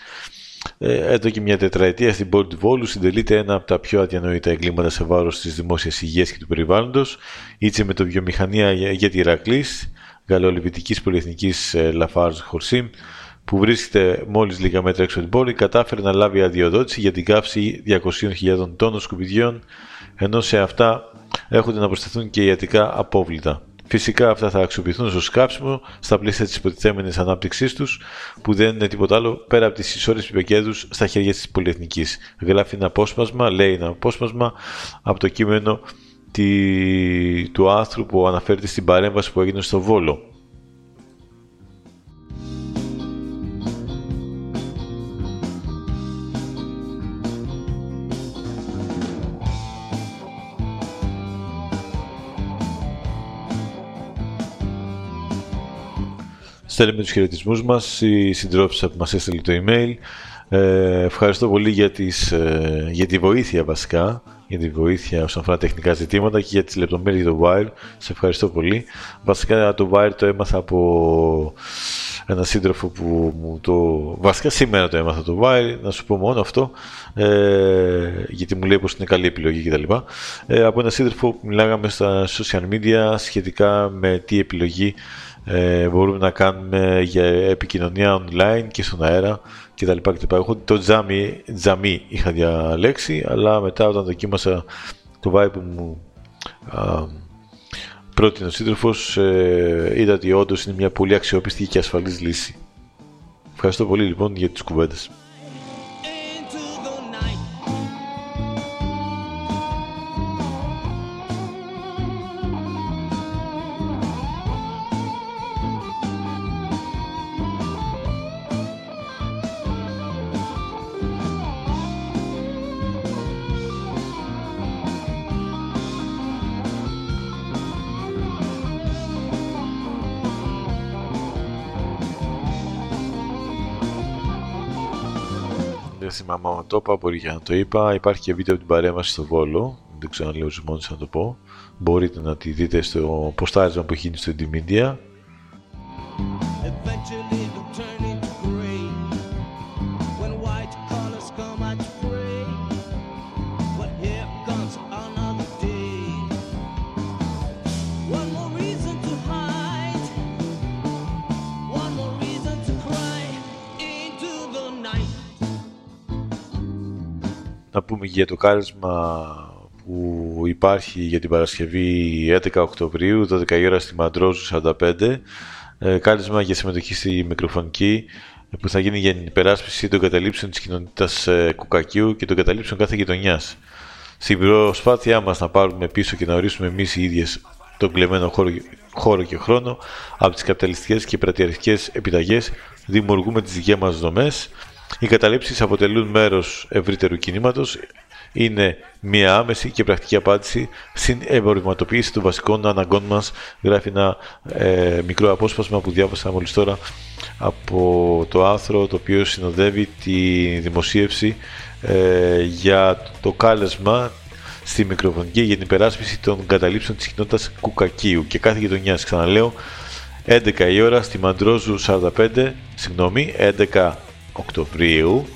Ε, εδώ και μια τετραετία στην πόλη του Βόλου συντελείται ένα από τα πιο αδιανοητά εγκλήματα σε βάρος της δημόσιας υγείας και του περιβάλλοντος, είτε με το βιομηχανία για τη Ηρακλής, γαλλολιβητικής πολυεθνικής ε, Λαφάρζ Χορσίμ, που βρίσκεται μόλις λίγα μέτρα έξω από την πόλη, κατάφερε να λάβει αδειοδότηση για την καύση 200.000 τόνων σκουπιδιών, ενώ σε αυτά έρχονται να προσθεθούν και ιατρικά απόβλητα. Φυσικά αυτά θα αξιοποιηθούν στο σκάψιμο στα πλαίσια της υποτιθέμενη ανάπτυξής τους, που δεν είναι τίποτα άλλο πέρα από τις ισόρρες πιπεκέδου στα χέρια της πολυεθνικής. Γράφει ένα απόσπασμα, λέει ένα απόσπασμα από το κείμενο του άρθρου που αναφέρεται στην παρέμβαση που έγινε στο Βόλο. Στέλνουμε τους χαιρετισμούς μας, η συντρόφισσα που μας έστειλε το email. Ε, ευχαριστώ πολύ για, τις, ε, για τη βοήθεια βασικά, για τη βοήθεια όσον αφορά τεχνικά ζητήματα και για τις λεπτομέρειες για το Wire. Σε ευχαριστώ πολύ. Βασικά το Wire το έμαθα από ένα σύντροφο που μου το... Βασικά σήμερα το έμαθα το Wire, να σου πω μόνο αυτό, ε, γιατί μου λέει πως είναι καλή επιλογή κτλ. Ε, από ένα σύντροφο που μιλάγαμε στα social media σχετικά με τι επιλογή ε, μπορούμε να κάνουμε για επικοινωνία online και στον αέρα κτλ. κτλ. Εγώ το τζάμι, τζαμί είχα διαλέξει, αλλά μετά όταν δοκίμασα το vibe που μου α, πρότεινε ο σύντροφος, ε, είδα ότι όντως είναι μια πολύ αξιόπιστη και ασφαλής λύση. Ευχαριστώ πολύ λοιπόν για τις κουβέντες. Το είπα, μπορεί και να το είπα. Υπάρχει και βίντεο από την παρέμβαση στο Βόλο. Δεν ξέρω αν λέω μόνο να το πω. Μπορείτε να τη δείτε στο ποστάρισμα που έχει γίνει στο Indymedia. Να πούμε για το κάλεσμα που υπάρχει για την Παρασκευή 11 Οκτωβρίου, 12 η ώρα στη Μαντρόζου 45. Ε, κάλεσμα για συμμετοχή στη μικροφωνική που θα γίνει για την υπεράσπιση των καταλήψεων της κοινότητας ε, Κουκακίου και των καταλήψεων κάθε γειτονιάς. Στην προσπάθειά μας να πάρουμε πίσω και να ορίσουμε εμείς οι ίδιες τον κλεμμένο χώρο, χώρο και χρόνο από τις καπιταλιστικές και πρατιαρχικές επιταγές δημιουργούμε τις δικές μας δομές οι καταλήψεις αποτελούν μέρος ευρύτερου κινήματος, είναι μια άμεση και πρακτική απάντηση στην εμπορευματοποίηση των βασικών αναγκών μας. Γράφει ένα ε, μικρό απόσπασμα που διάβασα μόλις τώρα από το άθρο το οποίο συνοδεύει τη δημοσίευση ε, για το κάλεσμα στη μικροφωνική για την υπεράσπιση των καταλήψεων της κοινότητας Κουκακίου και κάθε γειτονιάς. Ξαναλέω, 11 η ώρα στη Μαντρόζου 45, συγγνώμη, 11 Οκτωβρίου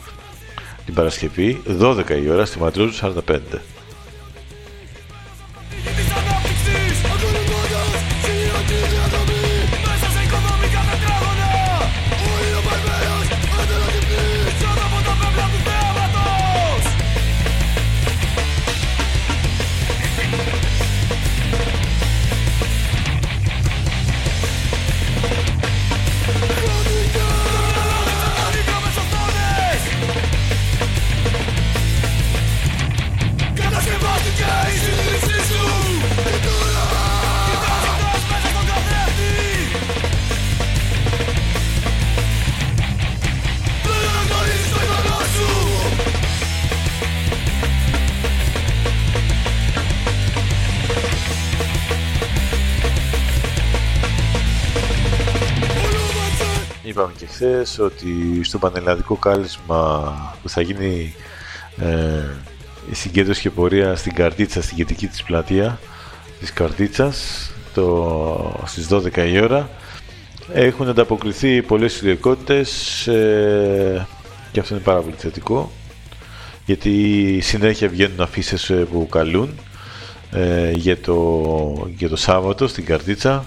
την Παρασκευή 12 η ώρα στη Μαντρούζου 45. Και χθε ότι στο πανελλαδικό κάλεσμα που θα γίνει ε, η συγκέντρωση και πορεία στην Καρτίτσα, στην κεντρική της πλατεία της Καρτίτσας το, στις 12 η ώρα έχουν ανταποκριθεί πολλές ιδιωτικότητες ε, και αυτό είναι πάρα πολύ θετικό γιατί συνέχεια βγαίνουν αφήσεις ε, που καλούν ε, για, το, για το Σάββατο στην Καρτίτσα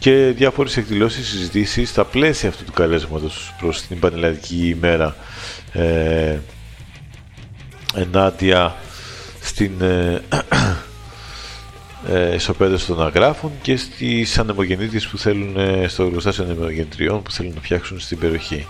και διάφορες εκδηλώσεις συζητήσεις στα πλαίσια αυτού του καλέσματος προς την Πανελλαδική ημέρα ε, ενάντια στην, ε, ε, των αγράφων και στις ανεμογεννήτριες που θέλουν, ε, στο εργοστάσιο ανεμογεννητριών που θέλουν να φτιάξουν στην περιοχή.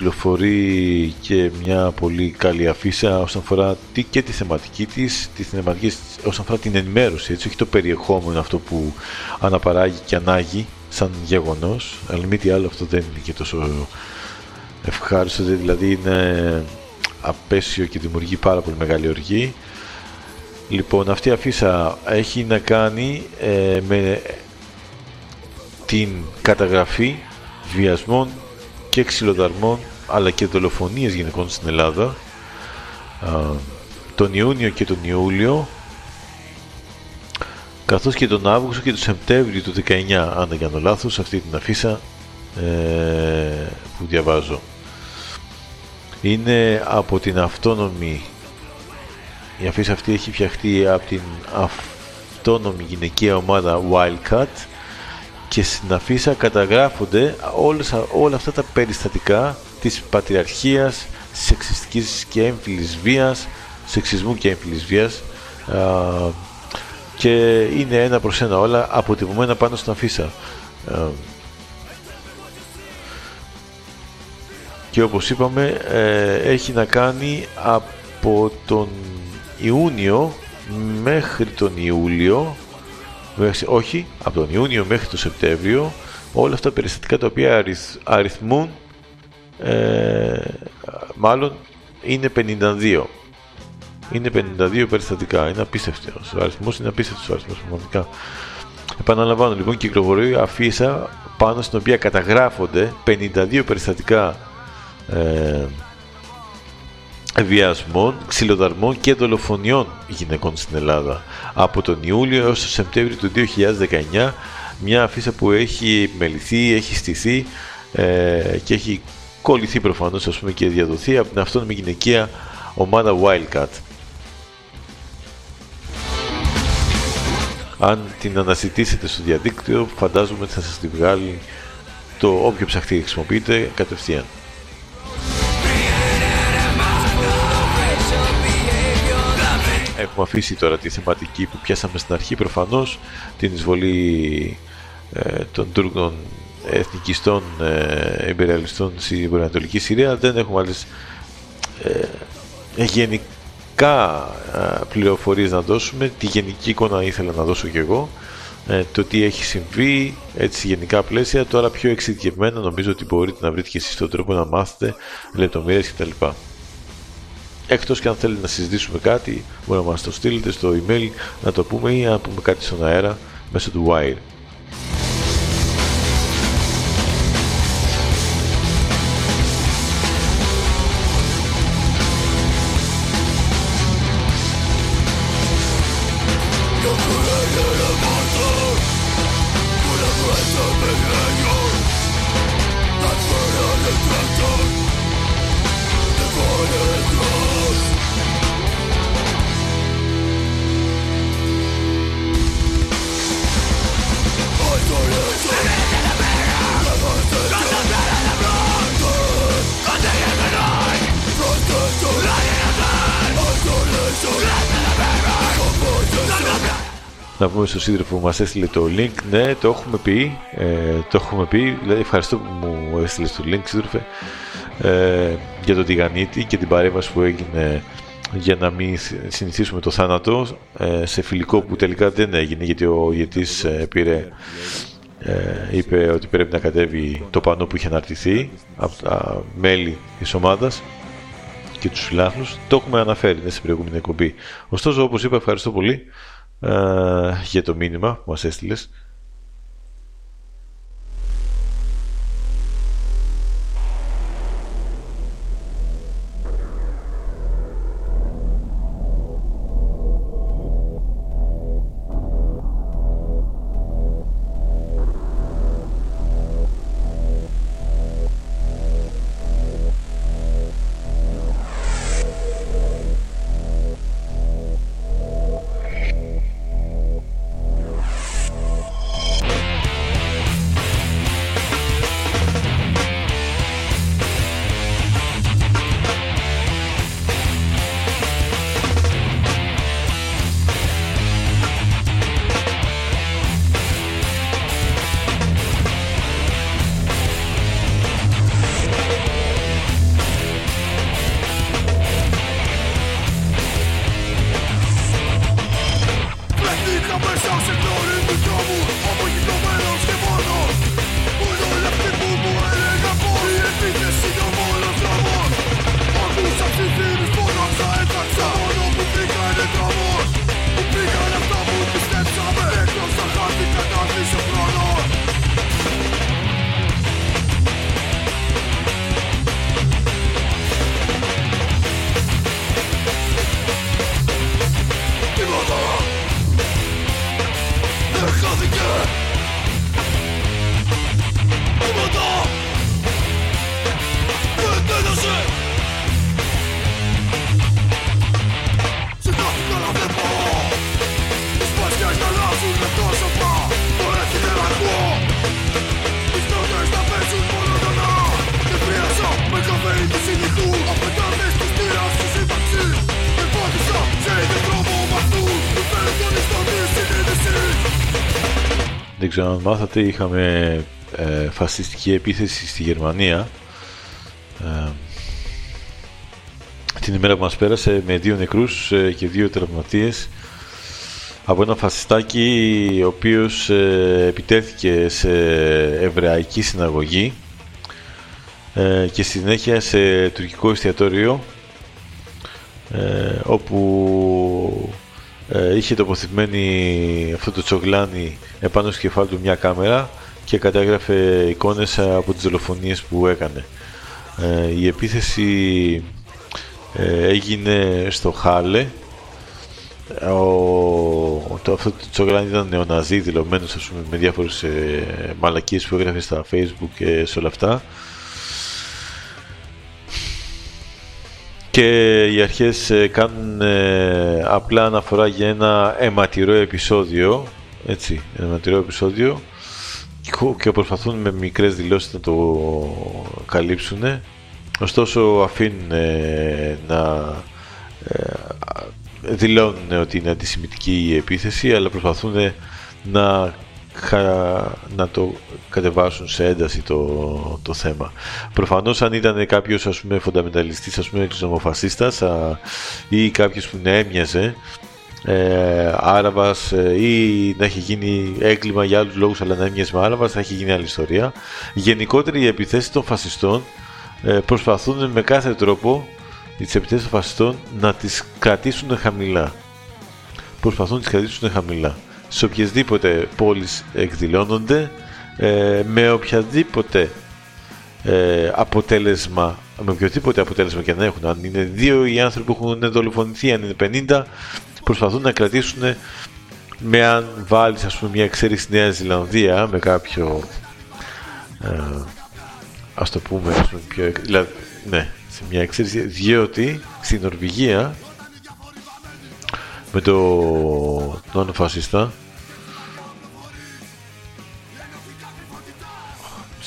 Κυκλοφορεί και μια πολύ καλή αφίσα όσον αφορά και τη θεματική της, τη θεματική όσον αφορά την ενημέρωση, έτσι, όχι το περιεχόμενο αυτό που αναπαράγει και ανάγει σαν γεγονός, αλλά μη τι άλλο αυτό δεν είναι και τόσο ευχάριστο, δηλαδή είναι απέσιο και δημιουργεί πάρα πολύ μεγάλη οργή. Λοιπόν, αυτή η αφίσα έχει να κάνει ε, με την καταγραφή βιασμών και ξυλοδαρμών αλλά και δολοφονίες γυναικών στην Ελλάδα. Τον Ιούνιο και τον Ιούλιο καθώς και τον Αύγουστο και τον Σεπτέμβριο του 19 αν δεν κάνω λάθος αυτή την αφίσα ε, που διαβάζω. Είναι από την αυτόνομη η αφίσα αυτή έχει φτιαχτεί από την αυτόνομη γυναικεία ομάδα Wildcat και στην αφίσα καταγράφονται όλες, όλα αυτά τα περιστατικά της πατριαρχίας, σεξιστικής και έμφυλης βίας, σεξισμού και έμφυλης βίας και είναι ένα προς ένα όλα αποτυπωμένα πάνω στην αφίσα. και όπως είπαμε ε, έχει να κάνει από τον Ιούνιο μέχρι τον Ιούλιο όχι, από τον Ιούνιο μέχρι τον Σεπτέμβριο, όλα αυτά τα περιστατικά τα οποία αριθμούν, ε, μάλλον είναι 52. Είναι 52 περιστατικά, είναι απίστευτος. Ο αριθμός είναι απίστευτος ο αριθμός πραγματικά. Επαναλαμβάνω λοιπόν κυκλοφορεί αφίσα πάνω στην οποία καταγράφονται 52 περιστατικά ε, βιασμών, ξυλοδαρμών και δολοφονιών γυναικών στην Ελλάδα. Από τον Ιούλιο έως τον Σεπτέμβριο του 2019 μια αφίσα που έχει μεληθεί, έχει στηθεί ε, και έχει κολληθεί προφανώς ας πούμε, και διαδοθεί από την αυτόνομη γυναικεία ομάδα Wildcat. Αν την αναζητήσετε στο διαδίκτυο φαντάζομαι ότι θα σας τη βγάλει το όποιο ψαχτή χρησιμοποιείτε κατευθείαν. Έχουμε αφήσει τώρα τη θεματική που πιάσαμε στην αρχή προφανώς την εισβολή ε, των Τούρκων εθνικιστών ε, εμπειριαλιστών στη βορειοανατολική Συρία. Δεν έχουμε άλλες ε, γενικά ε, πληροφορίες να δώσουμε. Τη γενική εικόνα ήθελα να δώσω και εγώ ε, το τι έχει συμβεί έτσι γενικά πλαίσια. Τώρα πιο εξειδικευμένα νομίζω ότι μπορείτε να βρείτε και εσείς τον τρόπο να μάθετε λεπτομέρειες κτλ. Εκτός και αν θέλετε να συζητήσουμε κάτι, μπορεί να μας το στείλετε στο email, να το πούμε ή να πούμε κάτι στον αέρα μέσω του Wire. Πούμε στον σύντροφο που μας έστειλε το link. Ναι, το έχουμε πει. Ε, το έχουμε πει. Δηλαδή, ευχαριστώ που μου έστειλες το link, σύντροφε, ε, για τον Τηγανίτη και την παρέμβαση που έγινε για να μην συνηθίσουμε το θάνατο ε, σε φιλικό που τελικά δεν έγινε γιατί ο ηγετής ε, πήρε ε, είπε ότι πρέπει να κατέβει το πανό που είχε αναρτηθεί από τα μέλη της ομάδας και τους φιλάθλους. Το έχουμε αναφέρει ναι, στην προηγούμενη εκπομπή. Ωστόσο, όπως είπα, ευχαριστώ πολύ ε, για το μήνυμα που μας έστειλες. Ξέρω αν μάθατε, είχαμε ε, φασιστική επίθεση στη Γερμανία. Ε, την ημέρα που μας πέρασε με δύο νεκρούς ε, και δύο τραυματίες από ένα φασιστάκι ο οποίος επιτέθηκε σε εβραϊκή συναγωγή και συνέχεια σε τουρκικό εστιατόριο όπου είχε τοποθετημένη αυτό το τσογλάνι επάνω στο κεφάλι του μια κάμερα και κατάγραφε εικόνες από τις δολοφονίες που έκανε. Ε, η επίθεση ε, έγινε στο Χάλε. Ο, το, αυτό το Τσογλάν ήταν νεοναζί δηλωμένος ας πούμε, με διάφορες ε, μαλακίες που έγραφε στα facebook και σε όλα αυτά. Και οι αρχές ε, κάνουν απλά αναφορά για ένα αιματηρό επεισόδιο έτσι, ένα ματηρό επεισόδιο και προσπαθούν με μικρές δηλώσεις να το καλύψουν ωστόσο αφήνουν ε, να ε, δηλώνουν ότι είναι αντισημιτική η επίθεση αλλά προσπαθούν να να το κατεβάσουν σε ένταση το, το θέμα. Προφανώς αν ήταν κάποιος ας πούμε φονταμεταλιστής, ας πούμε εξωμοφασίστας ή κάποιος που να έμοιαζε ε, Άραβας ε, ή να έχει γίνει έγκλημα για άλλους λόγους αλλά να έμοιαζε με Άραβας θα έχει γίνει άλλη ιστορία. Γενικότερα οι επιθέσεις των φασιστών ε, προσπαθούν με κάθε τρόπο τις επιθέσεις των φασιστών να τις κρατήσουν χαμηλά. Προσπαθούν να τις κρατήσουν χαμηλά. Σε οποιασδήποτε πόλεις εκδηλώνονται ε, με οποιαδήποτε ε, αποτέλεσμα με οποιοδήποτε αποτέλεσμα και να έχουν. Αν είναι δύο οι άνθρωποι που έχουν δολοφονηθεί αν είναι 50 προσπαθούν να κρατήσουν με αν βάλεις ας πούμε μια εξαίρεση στη Νέα Ζηλανδία με κάποιο ε, ας το πούμε, ας πούμε πιο, δηλαδή, ναι, σε μια εξαίρεση διότι στην Νορβηγία με το τον φασίστα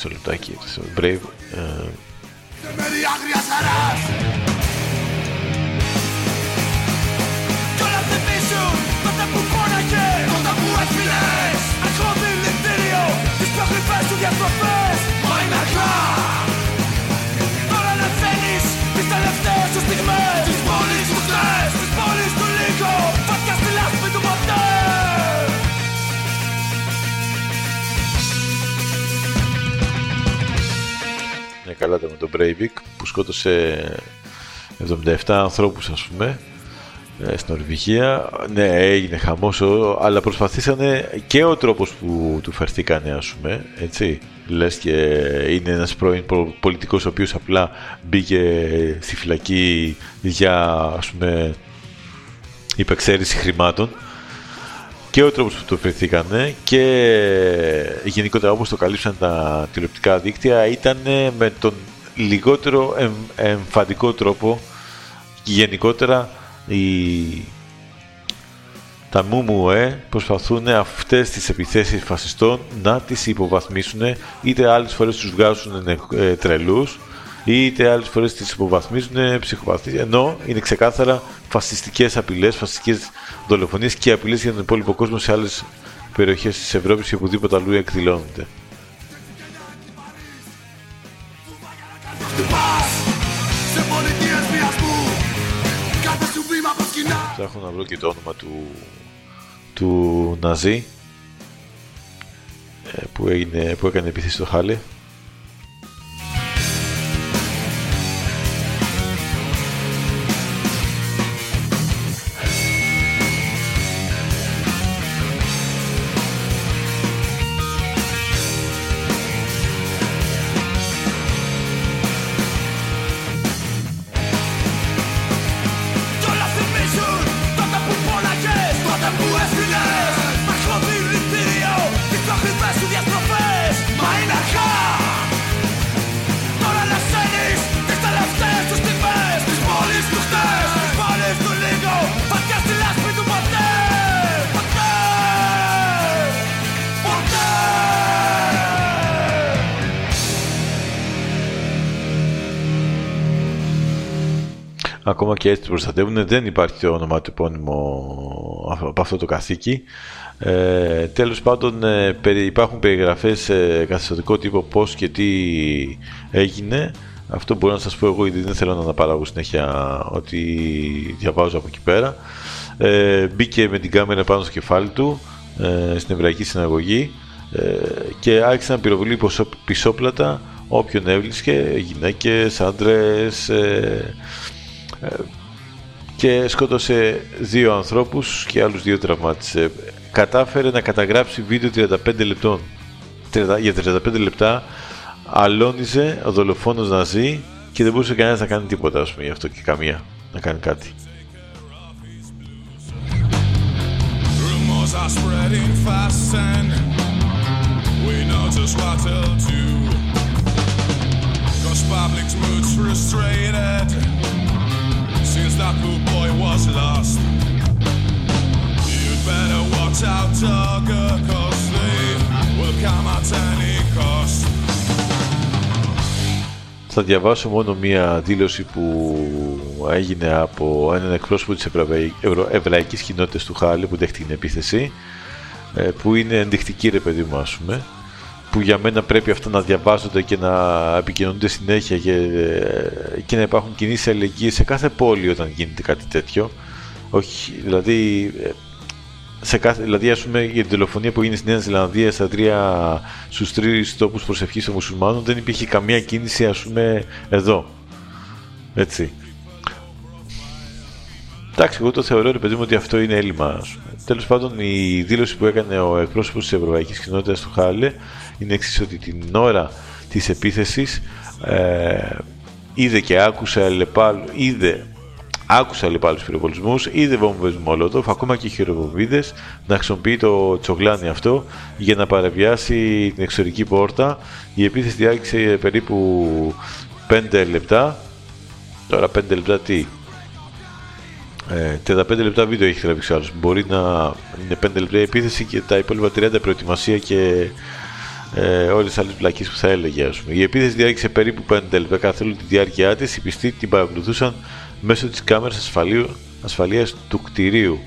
μισό λεπτάκι, Brave ε, που πόναγε Όταν που βγάλατε με τον Breivik που σκότωσε 77 ανθρώπους ας πούμε ε, στην Ορβηγία. Ναι, έγινε χαμός, αλλά προσπαθήσανε και ο τρόπος που του φερθήκανε, ας πούμε, έτσι. Λες και είναι ένας πρώην πολιτικός ο οποίος απλά μπήκε στη φυλακή για, ας πούμε, υπεξαίρεση χρημάτων και ο τρόπος που του φερθήκανε και γενικότερα όπως το καλύψαν τα τηλεοπτικά δίκτυα ήταν με τον λιγότερο εμ, εμφαντικό τρόπο. Και γενικότερα οι... τα ΜΟΜΟΕ προσπαθούν αυτές τις επιθέσεις φασιστών να τις υποβαθμίσουν είτε άλλες φορές τους βγάζουν ε, τρελούς είτε άλλες φορές τις υποβαθμίζουν ψυχοπαθείς ενώ είναι ξεκάθαρα φασιστικές απειλές, φασιστικές δολοφονίες και απειλές για τον υπόλοιπο κόσμο σε άλλες περιοχές της Ευρώπης και οπουδήποτε αλλού εκδηλώνονται. Ψάχνω να βρω και το όνομα του, του Ναζί ε, που, έγινε, που έκανε επίθεση στο Χάλε. Ακόμα και έτσι προστατεύουν. Δεν υπάρχει το όνομα του επώνυμο από αυτό το καθήκη. Ε, τέλος πάντων ε, υπάρχουν περιγραφές σε καθιστοτικό τύπο πώς και τι έγινε. Αυτό μπορώ να σας πω εγώ γιατί δεν θέλω να αναπαράγω συνέχεια ότι διαβάζω από εκεί πέρα. Ε, μπήκε με την κάμερα πάνω στο κεφάλι του ε, στην Εβραϊκή Συναγωγή ε, και άρχισε να πυροβολεί πισόπλατα όποιον έβρισκε, γυναίκες, άντρες, ε, και σκότωσε δύο ανθρώπους και άλλους δύο τραυμάτισε. Κατάφερε να καταγράψει βίντεο 35 λεπτών. Για 35 λεπτά αλώνιζε ο δολοφόνος να ζει και δεν μπορούσε κανένας να κάνει τίποτα ας πούμε γι' αυτό και καμία να κάνει κάτι. Since that poor boy was lost. You'd better watch out, dogger, cause they will come at any cost. Θα διαβάσω μόνο μία δήλωση που έγινε από έναν εκπρόσωπο της εβραϊκής κοινότητας του Χάλη που δέχτηκε την επίθεση που είναι ενδεικτική ρε παιδί μου ας πούμε που για μένα πρέπει αυτά να διαβάζονται και να επικοινωνούνται συνέχεια και, και να υπάρχουν κινήσεις αλληλεγγύης σε κάθε πόλη όταν γίνεται κάτι τέτοιο. Όχι, δηλαδή, σε κάθε, δηλαδή ας πούμε για την τηλεφωνία που έγινε στη Νέα Ζηλανδία στα τρία, στους τρεις τόπους προσευχής των μουσουλμάνων δεν υπήρχε καμία κίνηση ας πούμε εδώ. Έτσι. Εντάξει, εγώ το θεωρώ ρε παιδί μου ότι αυτό είναι έλλειμμα. Τέλος πάντων, η δήλωση που έκανε ο εκπρόσωπος της Ευρωπαϊκής Κοινότητας του Χάλε είναι εξής ότι την ώρα της επίθεσης ε, είδε και άκουσε αλλεπάλ, είδε άκουσα αλλεπάλλους πυροβολισμούς, είδε βόμβες μολότοφ, ακόμα και χειροβομβίδες να χρησιμοποιεί το τσογλάνι αυτό για να παραβιάσει την εξωτερική πόρτα. Η επίθεση διάρκησε περίπου 5 λεπτά. Τώρα 5 λεπτά τι, ε, 35 λεπτά βίντεο έχει τραβήξει άλλος. Μπορεί να είναι 5 λεπτά η επίθεση και τα υπόλοιπα 30 προετοιμασία και ε, όλες τις άλλες βλακίες που θα έλεγε. Ας πούμε. Η επίθεση διάρκησε περίπου 5 λεπτά καθ' όλη τη διάρκεια της. Οι πιστοί την παρακολουθούσαν μέσω της κάμερας ασφαλείας του κτηρίου.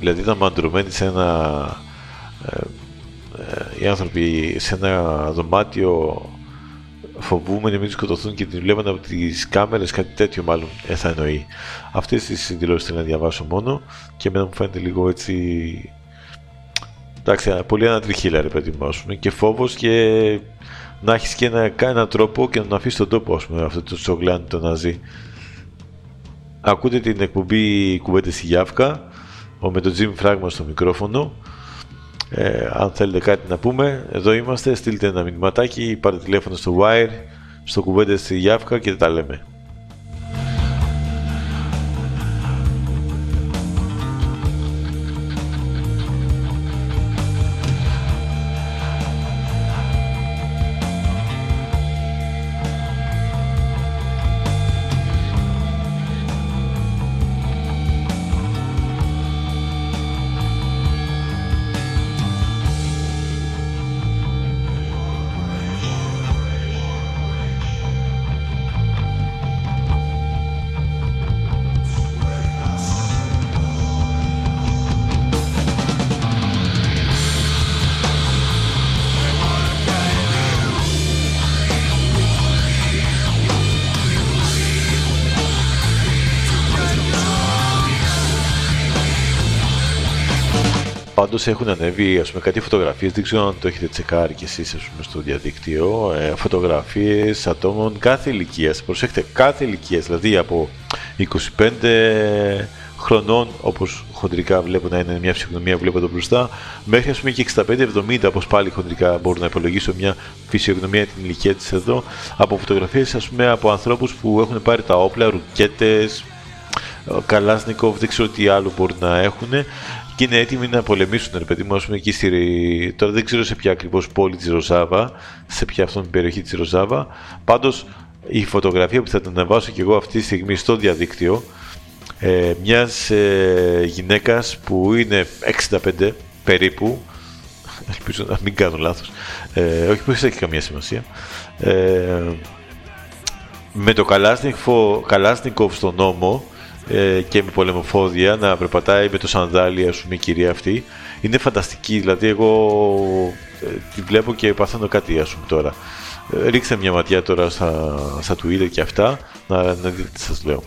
Δηλαδή ήταν μαντρωμένοι σε ένα. Ε, ε, οι άνθρωποι σε ένα δωμάτιο φοβούμενοι μην σκοτωθούν και την βλέπανε από τις κάμερες, κάτι τέτοιο μάλλον ε, θα εννοεί. Αυτές τις δηλώσεις θέλω να διαβάσω μόνο και εμένα μου φαίνεται λίγο έτσι Εντάξει, πολύ ανατριχίλα ρε παιδί μου, και φόβος και να έχεις και ένα, ένα τρόπο και να τον αφήσεις τον τόπο, ας πούμε, αυτό το τσογλάνι το να ζει. Ακούτε την εκπομπή κουβέντες στη Γιάφκα, με τον Jim Fragma στο μικρόφωνο. Ε, αν θέλετε κάτι να πούμε, εδώ είμαστε, στείλτε ένα μηνυματάκι, πάρτε τηλέφωνο στο Wire, στο κουβέντες στη Γιάφκα και τα λέμε. Έχουν ανέβει ας πούμε, κάτι φωτογραφίες, δεν ξέρω αν το έχετε τσεκάρει κι εσείς ας πούμε, στο διαδίκτυο, ε, φωτογραφίες ατόμων κάθε ηλικίας. Προσέχετε, κάθε ηλικίας, δηλαδή από 25 χρονών, όπως χοντρικά βλέπω να είναι μια φυσιογνωμία που βλέπω εδώ μπροστά, μέχρι ας πούμε και 65-70, όπως πάλι χοντρικά μπορώ να υπολογίσω μια φυσιογνωμία την ηλικία της εδώ, από φωτογραφίες ας πούμε από ανθρώπους που έχουν πάρει τα όπλα, ρουκέτες, Καλάσνικοφ, δεν ξέρω τι άλλο μπορεί να έχουν και είναι έτοιμοι να πολεμήσουν, ρε παιδί μου, πούμε, εκεί στη... Τώρα δεν ξέρω σε ποια ακριβώς πόλη της Ροζάβα, σε ποια αυτόν την περιοχή της Ροζάβα. Πάντως η φωτογραφία που θα την ανεβάσω και εγώ αυτή τη στιγμή στο διαδίκτυο ε, μιας ε, γυναίκας που είναι 65 περίπου ελπίζω να μην κάνω λάθος ε, όχι που έχει καμία σημασία ε, με το Καλάσνικοφ στον νόμο ε, και με πολεμοφόδια να περπατάει με το σανδάλι ας πούμε η κυρία αυτή. Είναι φανταστική δηλαδή εγώ ε, τη βλέπω και παθαίνω κάτι ας πούμε τώρα. Ε, ρίξτε μια ματιά τώρα στα, στα Twitter και αυτά να, να δείτε τι σας λέω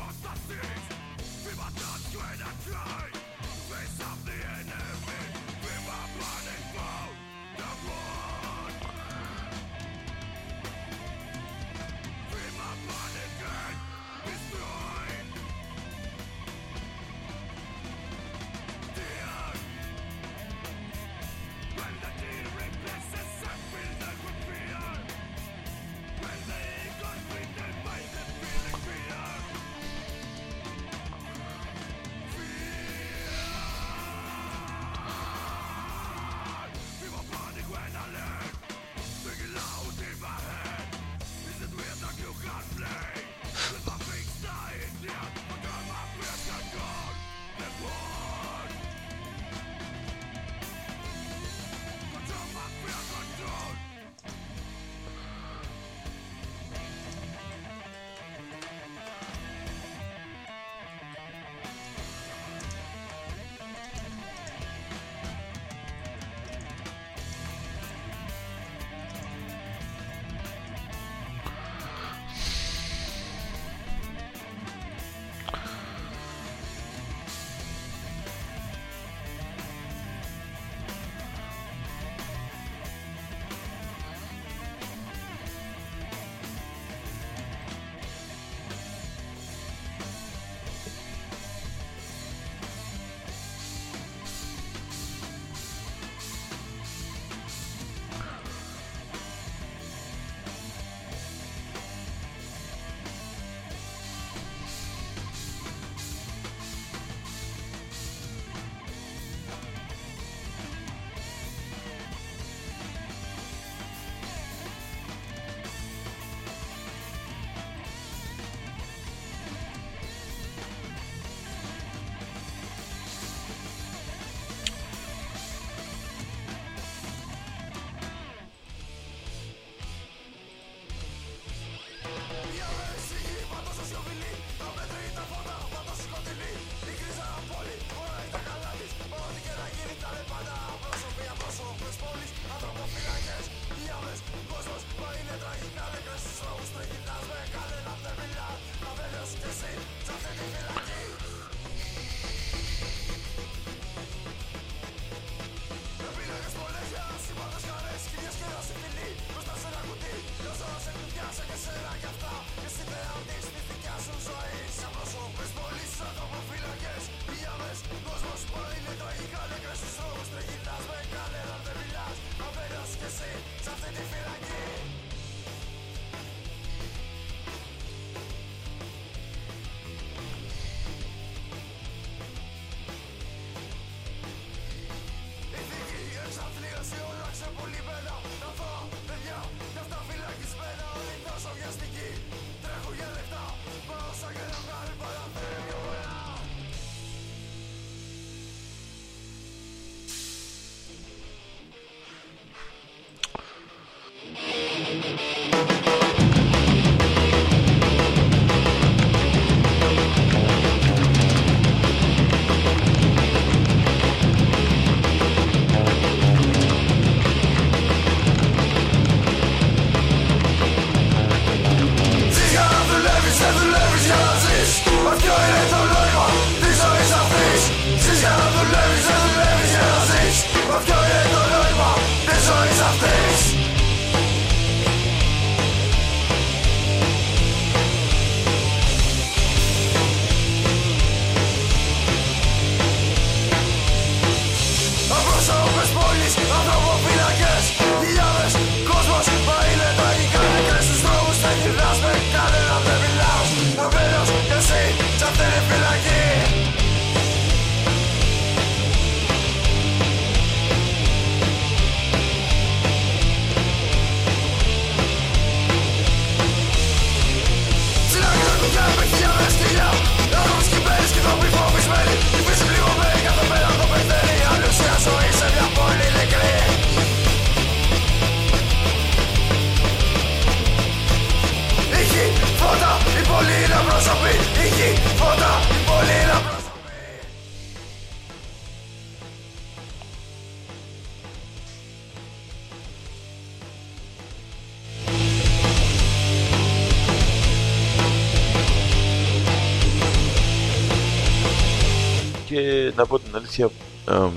να πω την αλήθεια,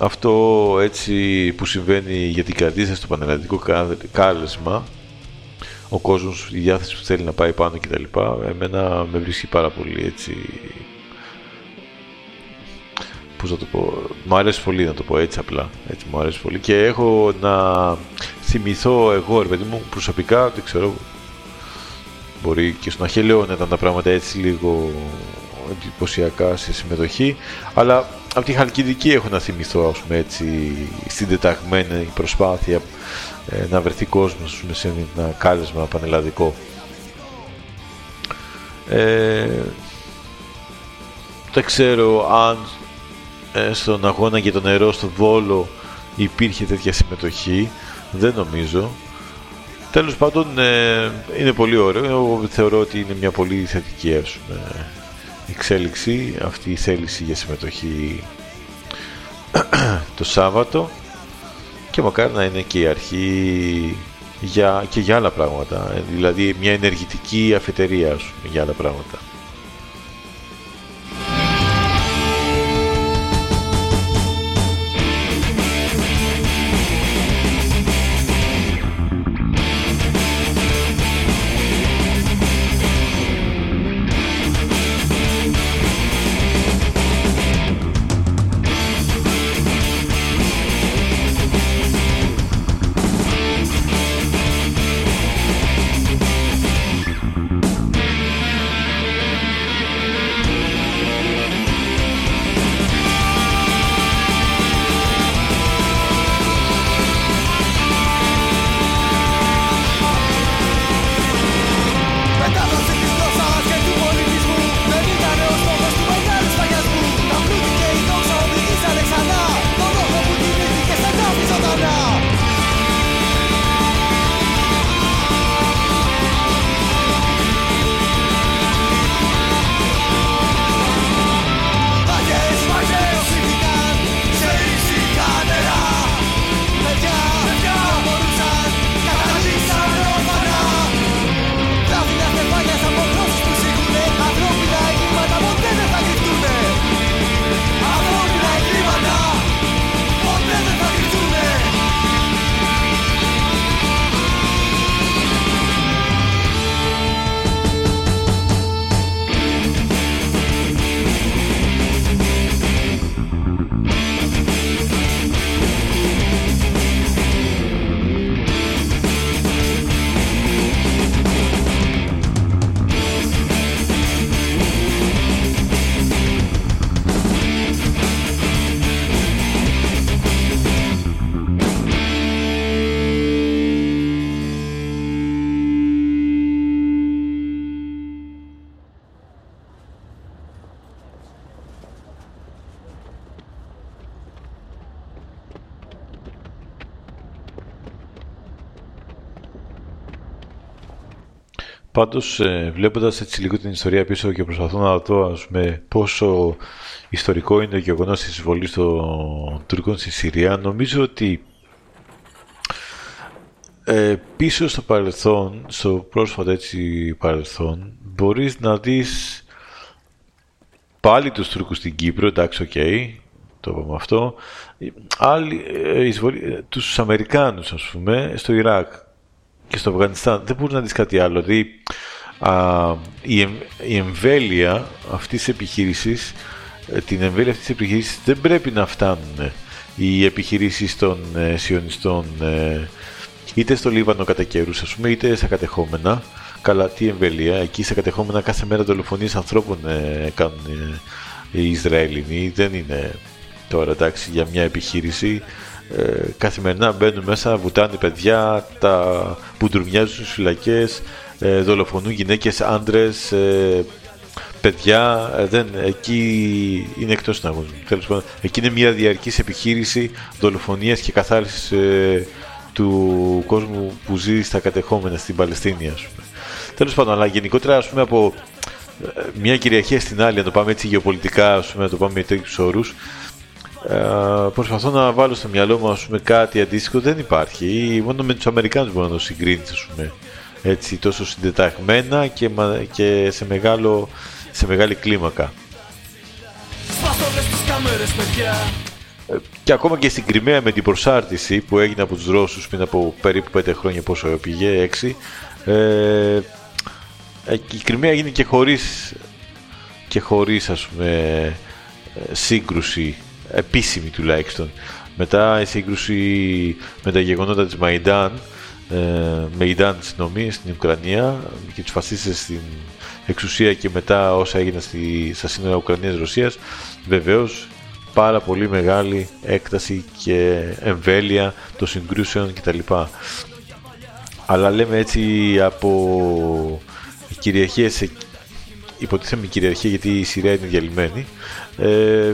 αυτό έτσι που συμβαίνει για την καρδίτσα στο πανελλαδικό κάλεσμα, ο κόσμος, η διάθεση που θέλει να πάει πάνω κτλ. Εμένα με βρίσκει πάρα πολύ έτσι... Πώς να το πω... Μου αρέσει πολύ να το πω έτσι απλά. Έτσι μου αρέσει πολύ. Και έχω να θυμηθώ εγώ, ρε παιδί μου, προσωπικά, δεν ξέρω, μπορεί και στον Αχέλαιο να ήταν τα πράγματα έτσι λίγο εντυπωσιακά σε συμμετοχή, αλλά από τη Χαλκιδική έχω να θυμηθώ ας πούμε, έτσι, τεταγμένη προσπάθεια ε, να βρεθεί κόσμος πούμε, σε ένα κάλεσμα πανελλαδικό. Ε, δεν ξέρω αν ε, στον αγώνα για το νερό στο Βόλο υπήρχε τέτοια συμμετοχή. Δεν νομίζω. Τέλος πάντων ε, είναι πολύ ωραίο. Εγώ θεωρώ ότι είναι μια πολύ θετική ας εξέλιξη αυτή η θέληση για συμμετοχή το Σάββατο και μακάρι να είναι και η αρχή για, και για άλλα πράγματα. Δηλαδή μια ενεργητική αφετερία για άλλα πράγματα Πάντως ε, βλέποντας έτσι λίγο την ιστορία πίσω και προσπαθώ να δω ας πούμε, πόσο ιστορικό είναι το γεγονός της εισβολής των Τούρκων στη Συρία νομίζω ότι ε, πίσω στο παρελθόν, στο πρόσφατο έτσι παρελθόν μπορείς να δεις πάλι τους Τούρκους στην Κύπρο, εντάξει, OK, okay, το είπαμε αυτό, άλλοι, ε, εισβολή, ε, τους Αμερικάνους ας πούμε στο Ιράκ και στο Αφγανιστάν δεν μπορείς να δεις κάτι άλλο. Δηλαδή α, η, η εμβέλεια αυτής της επιχείρησης, ε, την εμβέλεια αυτής της επιχείρησης δεν πρέπει να φτάνουν οι επιχειρήσεις των ε, σιωνιστών ε, είτε στο Λίβανο κατά καιρούς, ας πούμε, είτε στα κατεχόμενα Καλά, τι εμβελία. Εκεί σε κατεχόμενα κάθε μέρα δολοφονίες ανθρώπων ε, κάνουν ε, οι Ισραηλινοί. Δεν είναι τώρα εντάξει για μια επιχείρηση. Ε, καθημερινά μπαίνουν μέσα, βουτάνε παιδιά, τα που ντουρμιάζουν στις φυλακές, ε, δολοφονούν γυναίκες, άντρες, ε, παιδιά, ε, δεν, εκεί είναι εκτός συναγωνισμού. Εκεί είναι μια διαρκής επιχείρηση δολοφονίας και καθάρισης ε, του κόσμου που ζει στα κατεχόμενα στην Παλαιστίνη, ας πούμε. Τέλος πάντων, αλλά γενικότερα, ας πούμε, από ε, μια κυριαρχία στην άλλη, να το πάμε έτσι γεωπολιτικά, ας πούμε, να το πάμε με τέτοιους όρους, ε, προσπαθώ να βάλω στο μυαλό μου ας πούμε, κάτι αντίστοιχο. Δεν υπάρχει. Ή μόνο με τους Αμερικάνους μπορεί να το συγκρίνεις ας πούμε, έτσι, τόσο συντεταγμένα και, και σε, μεγάλο, σε μεγάλη κλίμακα. Ε, και ακόμα και στην Κρυμαία με την προσάρτηση που έγινε από τους Ρώσους πριν από περίπου 5 χρόνια πόσο πήγε, 6 ε, η Κρυμαία έγινε και χωρίς και χωρίς ας πούμε σύγκρουση επίσημη τουλάχιστον. Μετά η σύγκρουση με τα γεγονότα της Μαϊντάν, ε, Μαϊντάν συγγνώμη, στην Ουκρανία και τους φασίστες στην εξουσία και μετά όσα έγιναν στη, στα σύνορα Ουκρανίας-Ρωσίας, βεβαίως πάρα πολύ μεγάλη έκταση και εμβέλεια των συγκρούσεων κτλ. Αλλά λέμε έτσι από κυριαρχία σε υποτίθεμη κυριαρχία γιατί η Συρία είναι διαλυμένη ε,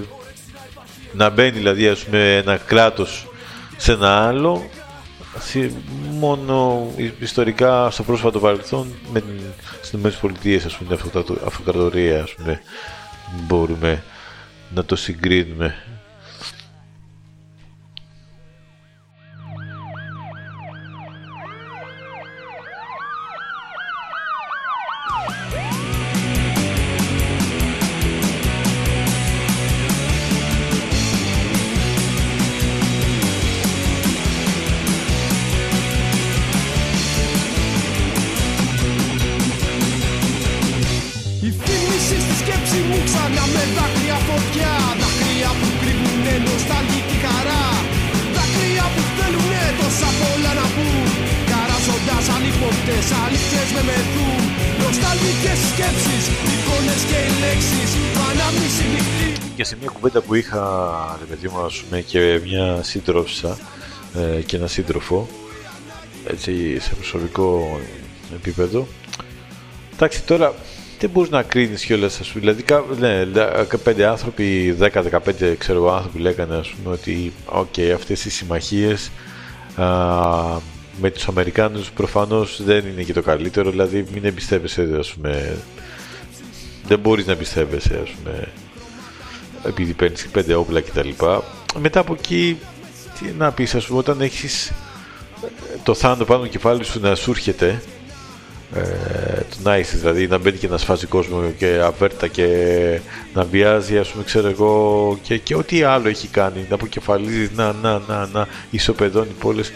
να μπαίνει δηλαδή ας πούμε ένα κράτος σε ένα άλλο μόνο ιστορικά στο πρόσφατο παρελθόν με την, στις ΗΠΑ ας πούμε αυτοκρατορία ας πούμε μπορούμε να το συγκρίνουμε που είχα ρε παιδί μου, και μια σύντροφισσα ε, και ένα σύντροφο έτσι σε προσωπικό επίπεδο εντάξει τώρα δεν μπορείς να κρίνεις κιόλας, ας πούμε. Δηλαδή, ναι, πέντε άνθρωποι, 10-15 ξέρω άνθρωποι λέγανε ας πούμε, ότι okay, αυτές οι συμμαχίες με τους Αμερικάνους προφανώς δεν είναι και το καλύτερο. Δηλαδή, μην εμπιστεύεσαι, ας πούμε. Δεν μπορείς να εμπιστεύεσαι, ας πούμε, επειδή παίρνεις πέντε όπλα κτλ. Μετά από εκεί, τι να πεις, ας πούμε, όταν έχεις το θάνατο πάνω το κεφάλι σου να σου έρχεται, ε, το nice, δηλαδή να μπαίνει και να σφάζει κόσμο και αβέρτα και να βιάζει, ας πούμε, ξέρω εγώ, και, και ό,τι άλλο έχει κάνει, να αποκεφαλίζει, να, να, να, να, ισοπεδώνει πόλεις.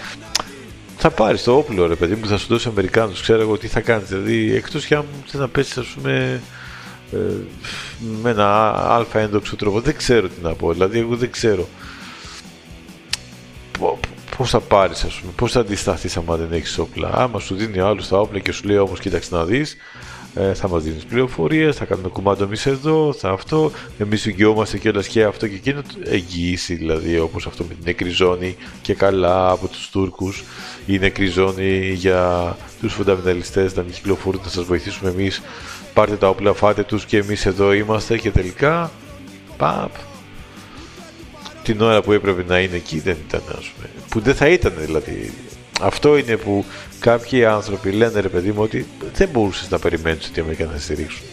Θα πάρεις το όπλο, ρε παιδί μου, θα σου δώσει Αμερικάνου, ξέρω εγώ τι θα κάνεις. Δηλαδή, εκτός κι αν θες να πέσεις, ας πούμε, ε, με ένα αλφα έντοξο τρόπο. Δεν ξέρω τι να πω. Δηλαδή, εγώ δεν ξέρω πώς θα πάρεις, ας πούμε, πώς θα αντισταθείς άμα δεν έχεις όπλα. Άμα σου δίνει ο άλλος τα όπλα και σου λέει όμως, κοίταξε να δεις, ε, θα μας δίνεις πληροφορίες, θα κάνουμε κομμάτι εμείς εδώ, θα αυτό. Εμείς εγγυόμαστε κιόλας και αυτό και εκείνο. Εγγύηση δηλαδή, όπως αυτό με την νεκρή ζώνη και καλά από τους Τούρκους. Η νεκρή ζώνη για τους φονταμεταλιστέ να μην κυκλοφορούν, να σας βοηθήσουμε εμείς πάρτε τα όπλα, φάτε τους και εμείς εδώ είμαστε και τελικά παπ την ώρα που έπρεπε να είναι εκεί δεν ήταν ας πούμε, που δεν θα ήταν δηλαδή αυτό είναι που κάποιοι άνθρωποι λένε ρε παιδί μου ότι δεν μπορούσες να περιμένεις ότι οι Αμερικανοί θα στηρίξουν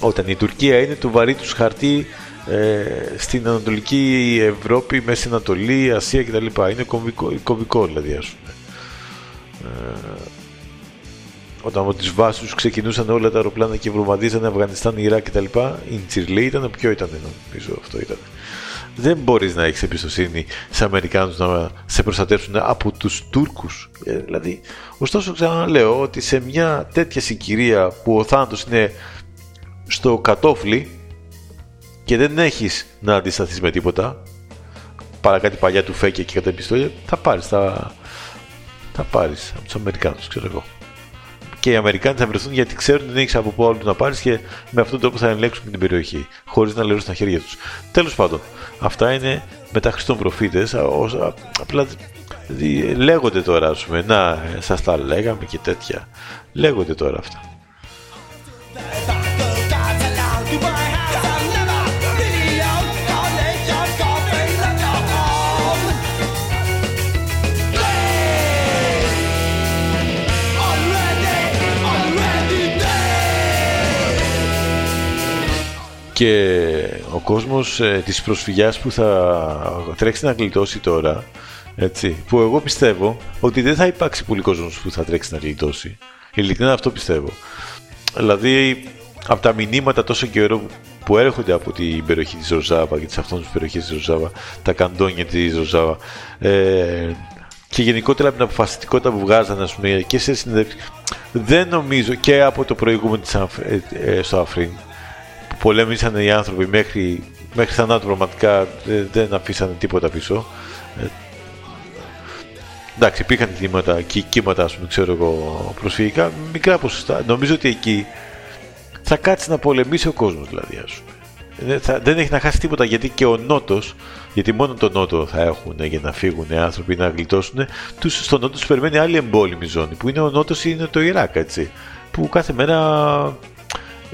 όταν η Τουρκία είναι το βαρύ τους χαρτί ε, στην Ανατολική Ευρώπη, Μέση Ανατολή, Ασία κτλ. Είναι κομβικό, κομβικό δηλαδή ας πούμε. Ε, όταν από τις βάσεις τους ξεκινούσαν όλα τα αεροπλάνα και βρωμαδίζανε Αφγανιστάν, Ιράκ κτλ. Η Τσιρλή ήταν, ποιο ήταν νομίζω αυτό ήταν. Δεν μπορείς να έχεις εμπιστοσύνη σε Αμερικάνους να σε προστατεύσουν από τους Τούρκους. Ε, δηλαδή, ωστόσο ξαναλέω ότι σε μια τέτοια συγκυρία που ο θάνατος είναι στο κατόφλι και δεν έχεις να αντισταθείς με τίποτα, παρά κάτι παλιά του φέκια και κατά επιστολή, θα πάρεις. Θα, θα πάρεις από τους Αμερικάνους, ξέρω εγώ. Και οι Αμερικάνοι θα βρεθούν γιατί ξέρουν ότι δεν έχεις από πού να πάρεις και με αυτόν τον τρόπο θα ελέγξουν την περιοχή, χωρίς να λερούν στα χέρια τους. Τέλος πάντων, αυτά είναι μετά Χριστών προφήτες. Απλά λέγονται τώρα, ας πούμε, να σας τα λέγαμε και τέτοια. Λέγονται τώρα αυτά. Και ο κόσμος ε, της προσφυγιάς που θα τρέξει να γλιτώσει τώρα έτσι, που εγώ πιστεύω ότι δεν θα υπάρξει πολύ κόσμος που θα τρέξει να γλιτώσει. Ειλικρινά αυτό πιστεύω. Δηλαδή από τα μηνύματα τόσο καιρό που έρχονται από την περιοχή της Ροζάβα και τις αυτόνομες περιοχές της Ροζάβα τα καντόνια της Ροζάβα ε, και γενικότερα από την αποφασιστικότητα που βγάζανε ας πούμε, και σε συνδεύσεις δεν νομίζω και από το προηγούμενο της, ε, ε, στο Αφρίν πολέμησαν οι άνθρωποι μέχρι, μέχρι θανάτου πραγματικά δεν αφήσανε τίποτα πίσω. Ε, εντάξει, υπήρχαν κύματα, κύματα, ας πούμε, ξέρω εγώ, προσφυγικά, μικρά ποσοστά. Νομίζω ότι εκεί θα κάτσει να πολεμήσει ο κόσμος, δηλαδή, ας πούμε. Δεν, θα, δεν έχει να χάσει τίποτα γιατί και ο Νότος, γιατί μόνο τον Νότο θα έχουν για να φύγουν οι άνθρωποι να γλιτώσουν, τους, στον Νότο τους περιμένει άλλη εμπόλεμη ζώνη που είναι ο Νότος είναι το Ιράκ, έτσι. Που κάθε μέρα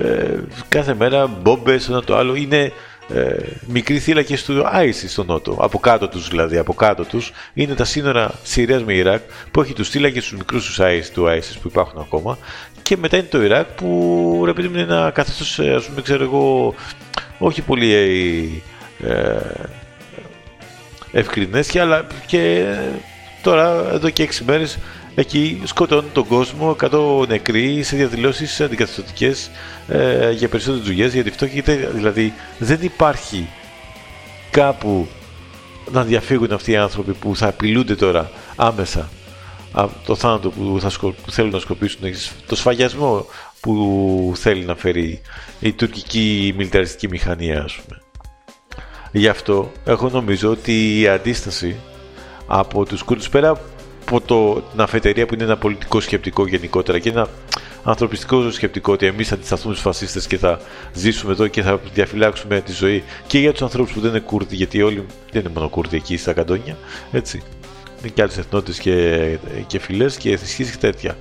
ε, κάθε μέρα μπόμπε, ένα το άλλο. Είναι ε, μικροί θύλακες του ISIS στο νότο. Από κάτω τους δηλαδή, από κάτω τους είναι τα σύνορα Συρίας με Ιράκ που έχει τους θύλακες τους μικρούς τους ISIS, του ISIS που υπάρχουν ακόμα. Και μετά είναι το Ιράκ που ρε παιδί μου είναι ένα καθεστώς, ε, ας πούμε, ξέρω εγώ, όχι πολύ ε, ε ευκρινές, αλλά και τώρα εδώ και 6 μέρες Εκεί σκοτώνουν τον κόσμο, 100 νεκροί σε διαδηλώσεις αντικαθιστωτικές ε, για περισσότερες δουλειές, γιατί αυτό Δηλαδή δεν υπάρχει κάπου να διαφύγουν αυτοί οι άνθρωποι που θα απειλούνται τώρα άμεσα από το θάνατο που, θα που θέλουν να σκοπίσουν, το σφαγιασμό που θέλει να φέρει η τουρκική μιλιταριστική μηχανία, ας πούμε. Γι' αυτό εγώ νομίζω ότι η αντίσταση από τους Κούρδους πέρα από το, την αφετηρία που είναι ένα πολιτικό σκεπτικό γενικότερα και ένα ανθρωπιστικό σκεπτικό ότι εμείς θα αντισταθούμε στους φασίστες και θα ζήσουμε εδώ και θα διαφυλάξουμε τη ζωή και για τους ανθρώπους που δεν είναι Κούρδοι, γιατί όλοι δεν είναι μόνο Κούρδοι εκεί στα καντόνια. Έτσι. Είναι και άλλες εθνότητες και, και φυλές και θρησκείες και τέτοια.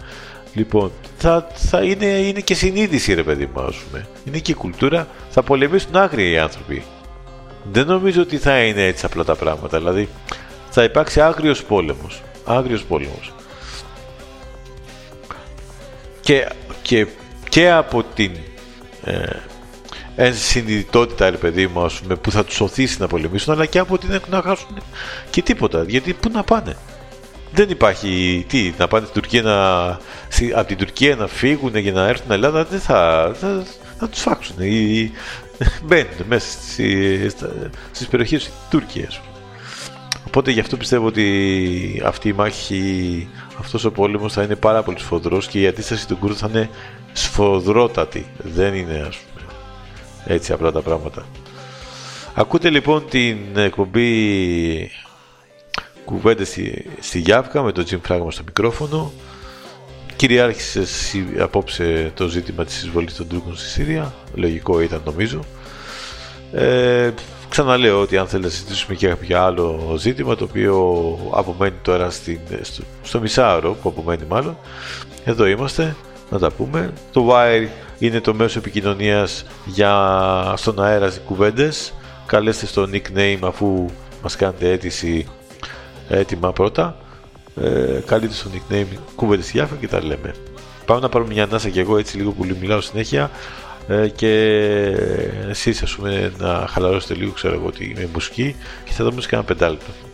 Λοιπόν, θα, θα είναι, είναι και συνείδηση, ρε παιδί μου, πούμε. Είναι και κουλτούρα. Θα πολεμήσουν άγριοι οι άνθρωποι. Δεν νομίζω ότι θα είναι έτσι απλά τα πράγματα. Δηλαδή, θα υπάρξει άγριος πόλεμος άγριος πόλεμος. Και, και, και από την ε, ενσυνειδητότητα, ρε παιδί μου, ας πούμε, που θα τους οθήσει να πολεμήσουν, αλλά και από την να χάσουν και τίποτα. Γιατί πού να πάνε; Δεν υπάρχει τι, να πάνε στην Τουρκία να, από την Τουρκία να φύγουν για να έρθουν στην Ελλάδα, δεν θα, θα, θα τους φάξουν. Ή, μπαίνουν μέσα στις, στις περιοχές της Τουρκίας. Οπότε γι' αυτό πιστεύω ότι αυτή η μάχη, αυτός ο πόλεμος θα είναι πάρα πολύ σφοδρός και η αντίσταση του Κούρδου θα είναι σφοδρότατη. Δεν είναι ας πούμε έτσι απλά τα πράγματα. Ακούτε λοιπόν την εκπομπή κουβέντε στη, στη Γιάβκα με τον Τζιμ Φράγμα στο μικρόφωνο. Κυριάρχησε απόψε το ζήτημα της εισβολής των Τούρκων στη Συρία. Λογικό ήταν νομίζω. Ε, Ξαναλέω ότι αν θέλετε να συζητήσουμε και κάποιο άλλο ζήτημα το οποίο απομένει τώρα στην, στο, στο μισάωρο που απομένει μάλλον εδώ είμαστε να τα πούμε. Το Wire είναι το μέσο επικοινωνίας για στον αέρα κουβέντες. Καλέστε στο nickname αφού μας κάνετε αίτηση έτοιμα πρώτα. Ε, καλείτε στο nickname κουβέντες Γιάφα και τα λέμε. Πάμε να πάρουμε μια ανάσα και εγώ έτσι λίγο που μιλάω συνέχεια ε, και εσείς ας πούμε να χαλαρώσετε λίγο ξέρω εγώ ότι με μουσική και θα δούμε και ένα πεντάλεπτο.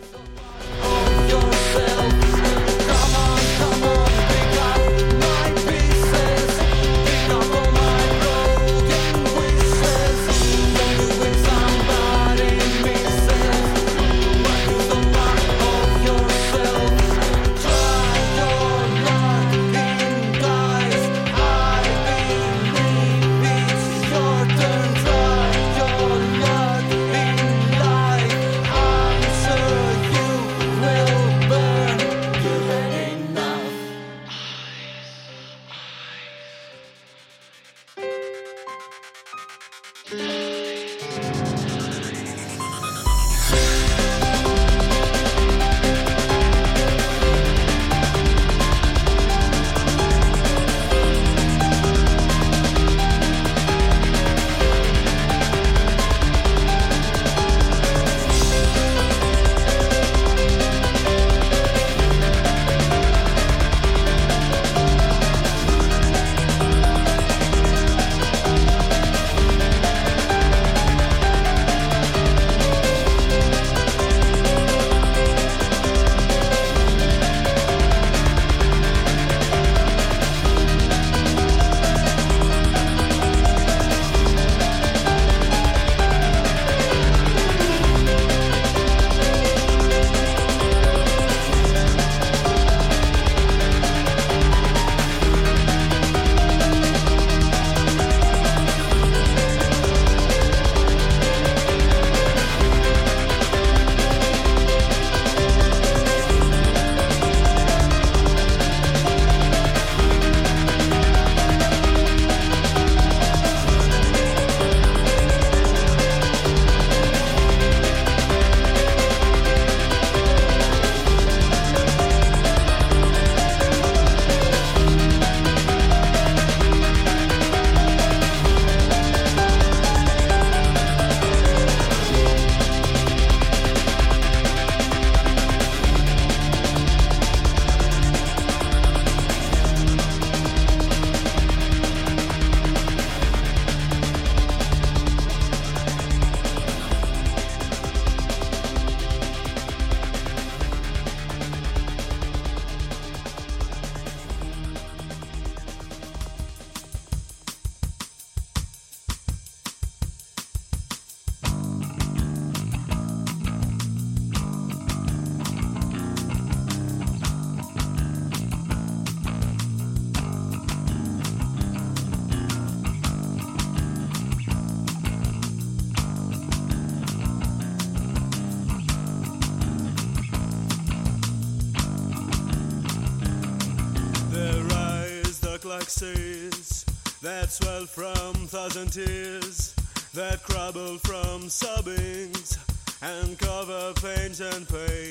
Thousand tears that crumble from sobbings and cover pains and pains.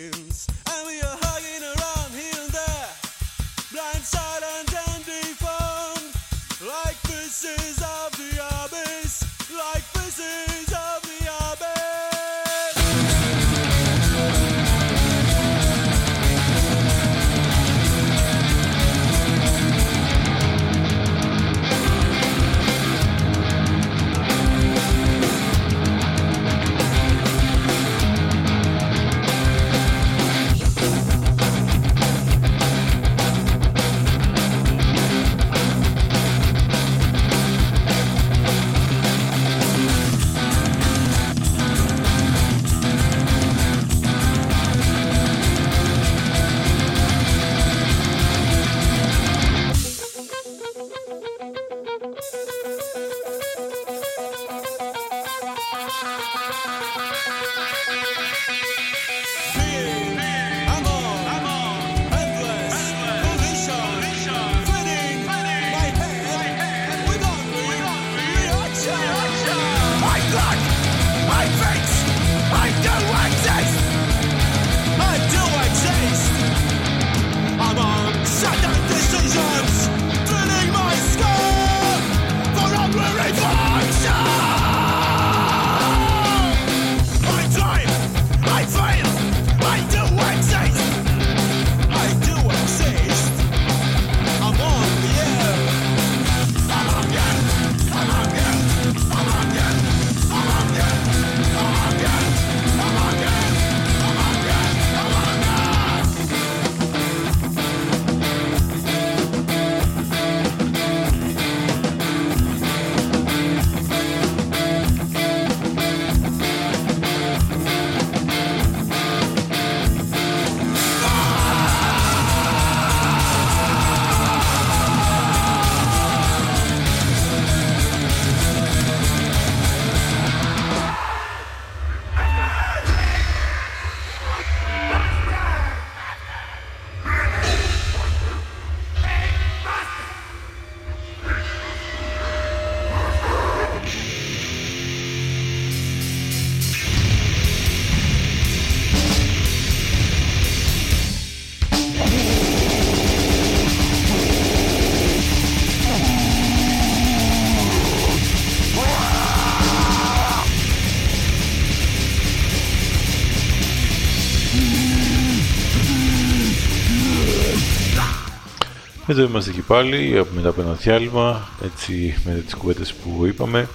Εδώ είμαστε και πάλι μετά από ένα διάλειμμα, έτσι με τις κουβέντες που είπαμε.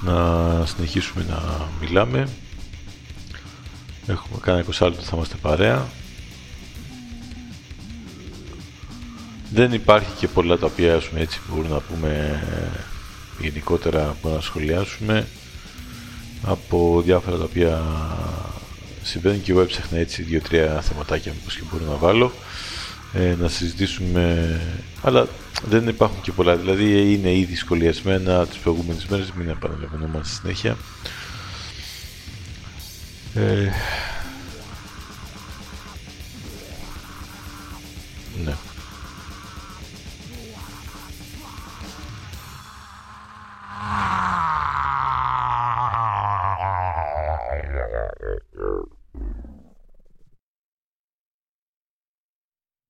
Να συνεχίσουμε να μιλάμε. Έχουμε κάνα 20 λεπτό θα είμαστε παρέα. Δεν υπάρχει και πολλά τα οποία ας πούμε, έτσι μπορούμε να πούμε γενικότερα μπορούμε να σχολιάσουμε από διάφορα τα οποία συμβαίνουν και εγώ έψαχνα έτσι δύο-τρία θεματάκια μήπως και μπορώ να βάλω ε, να συζητήσουμε αλλά δεν υπάρχουν και πολλά. Δηλαδή είναι ήδη σχολιασμένα τις προηγούμενες μέρες μην επαναλαμβανόμαστε συνέχεια. Ε,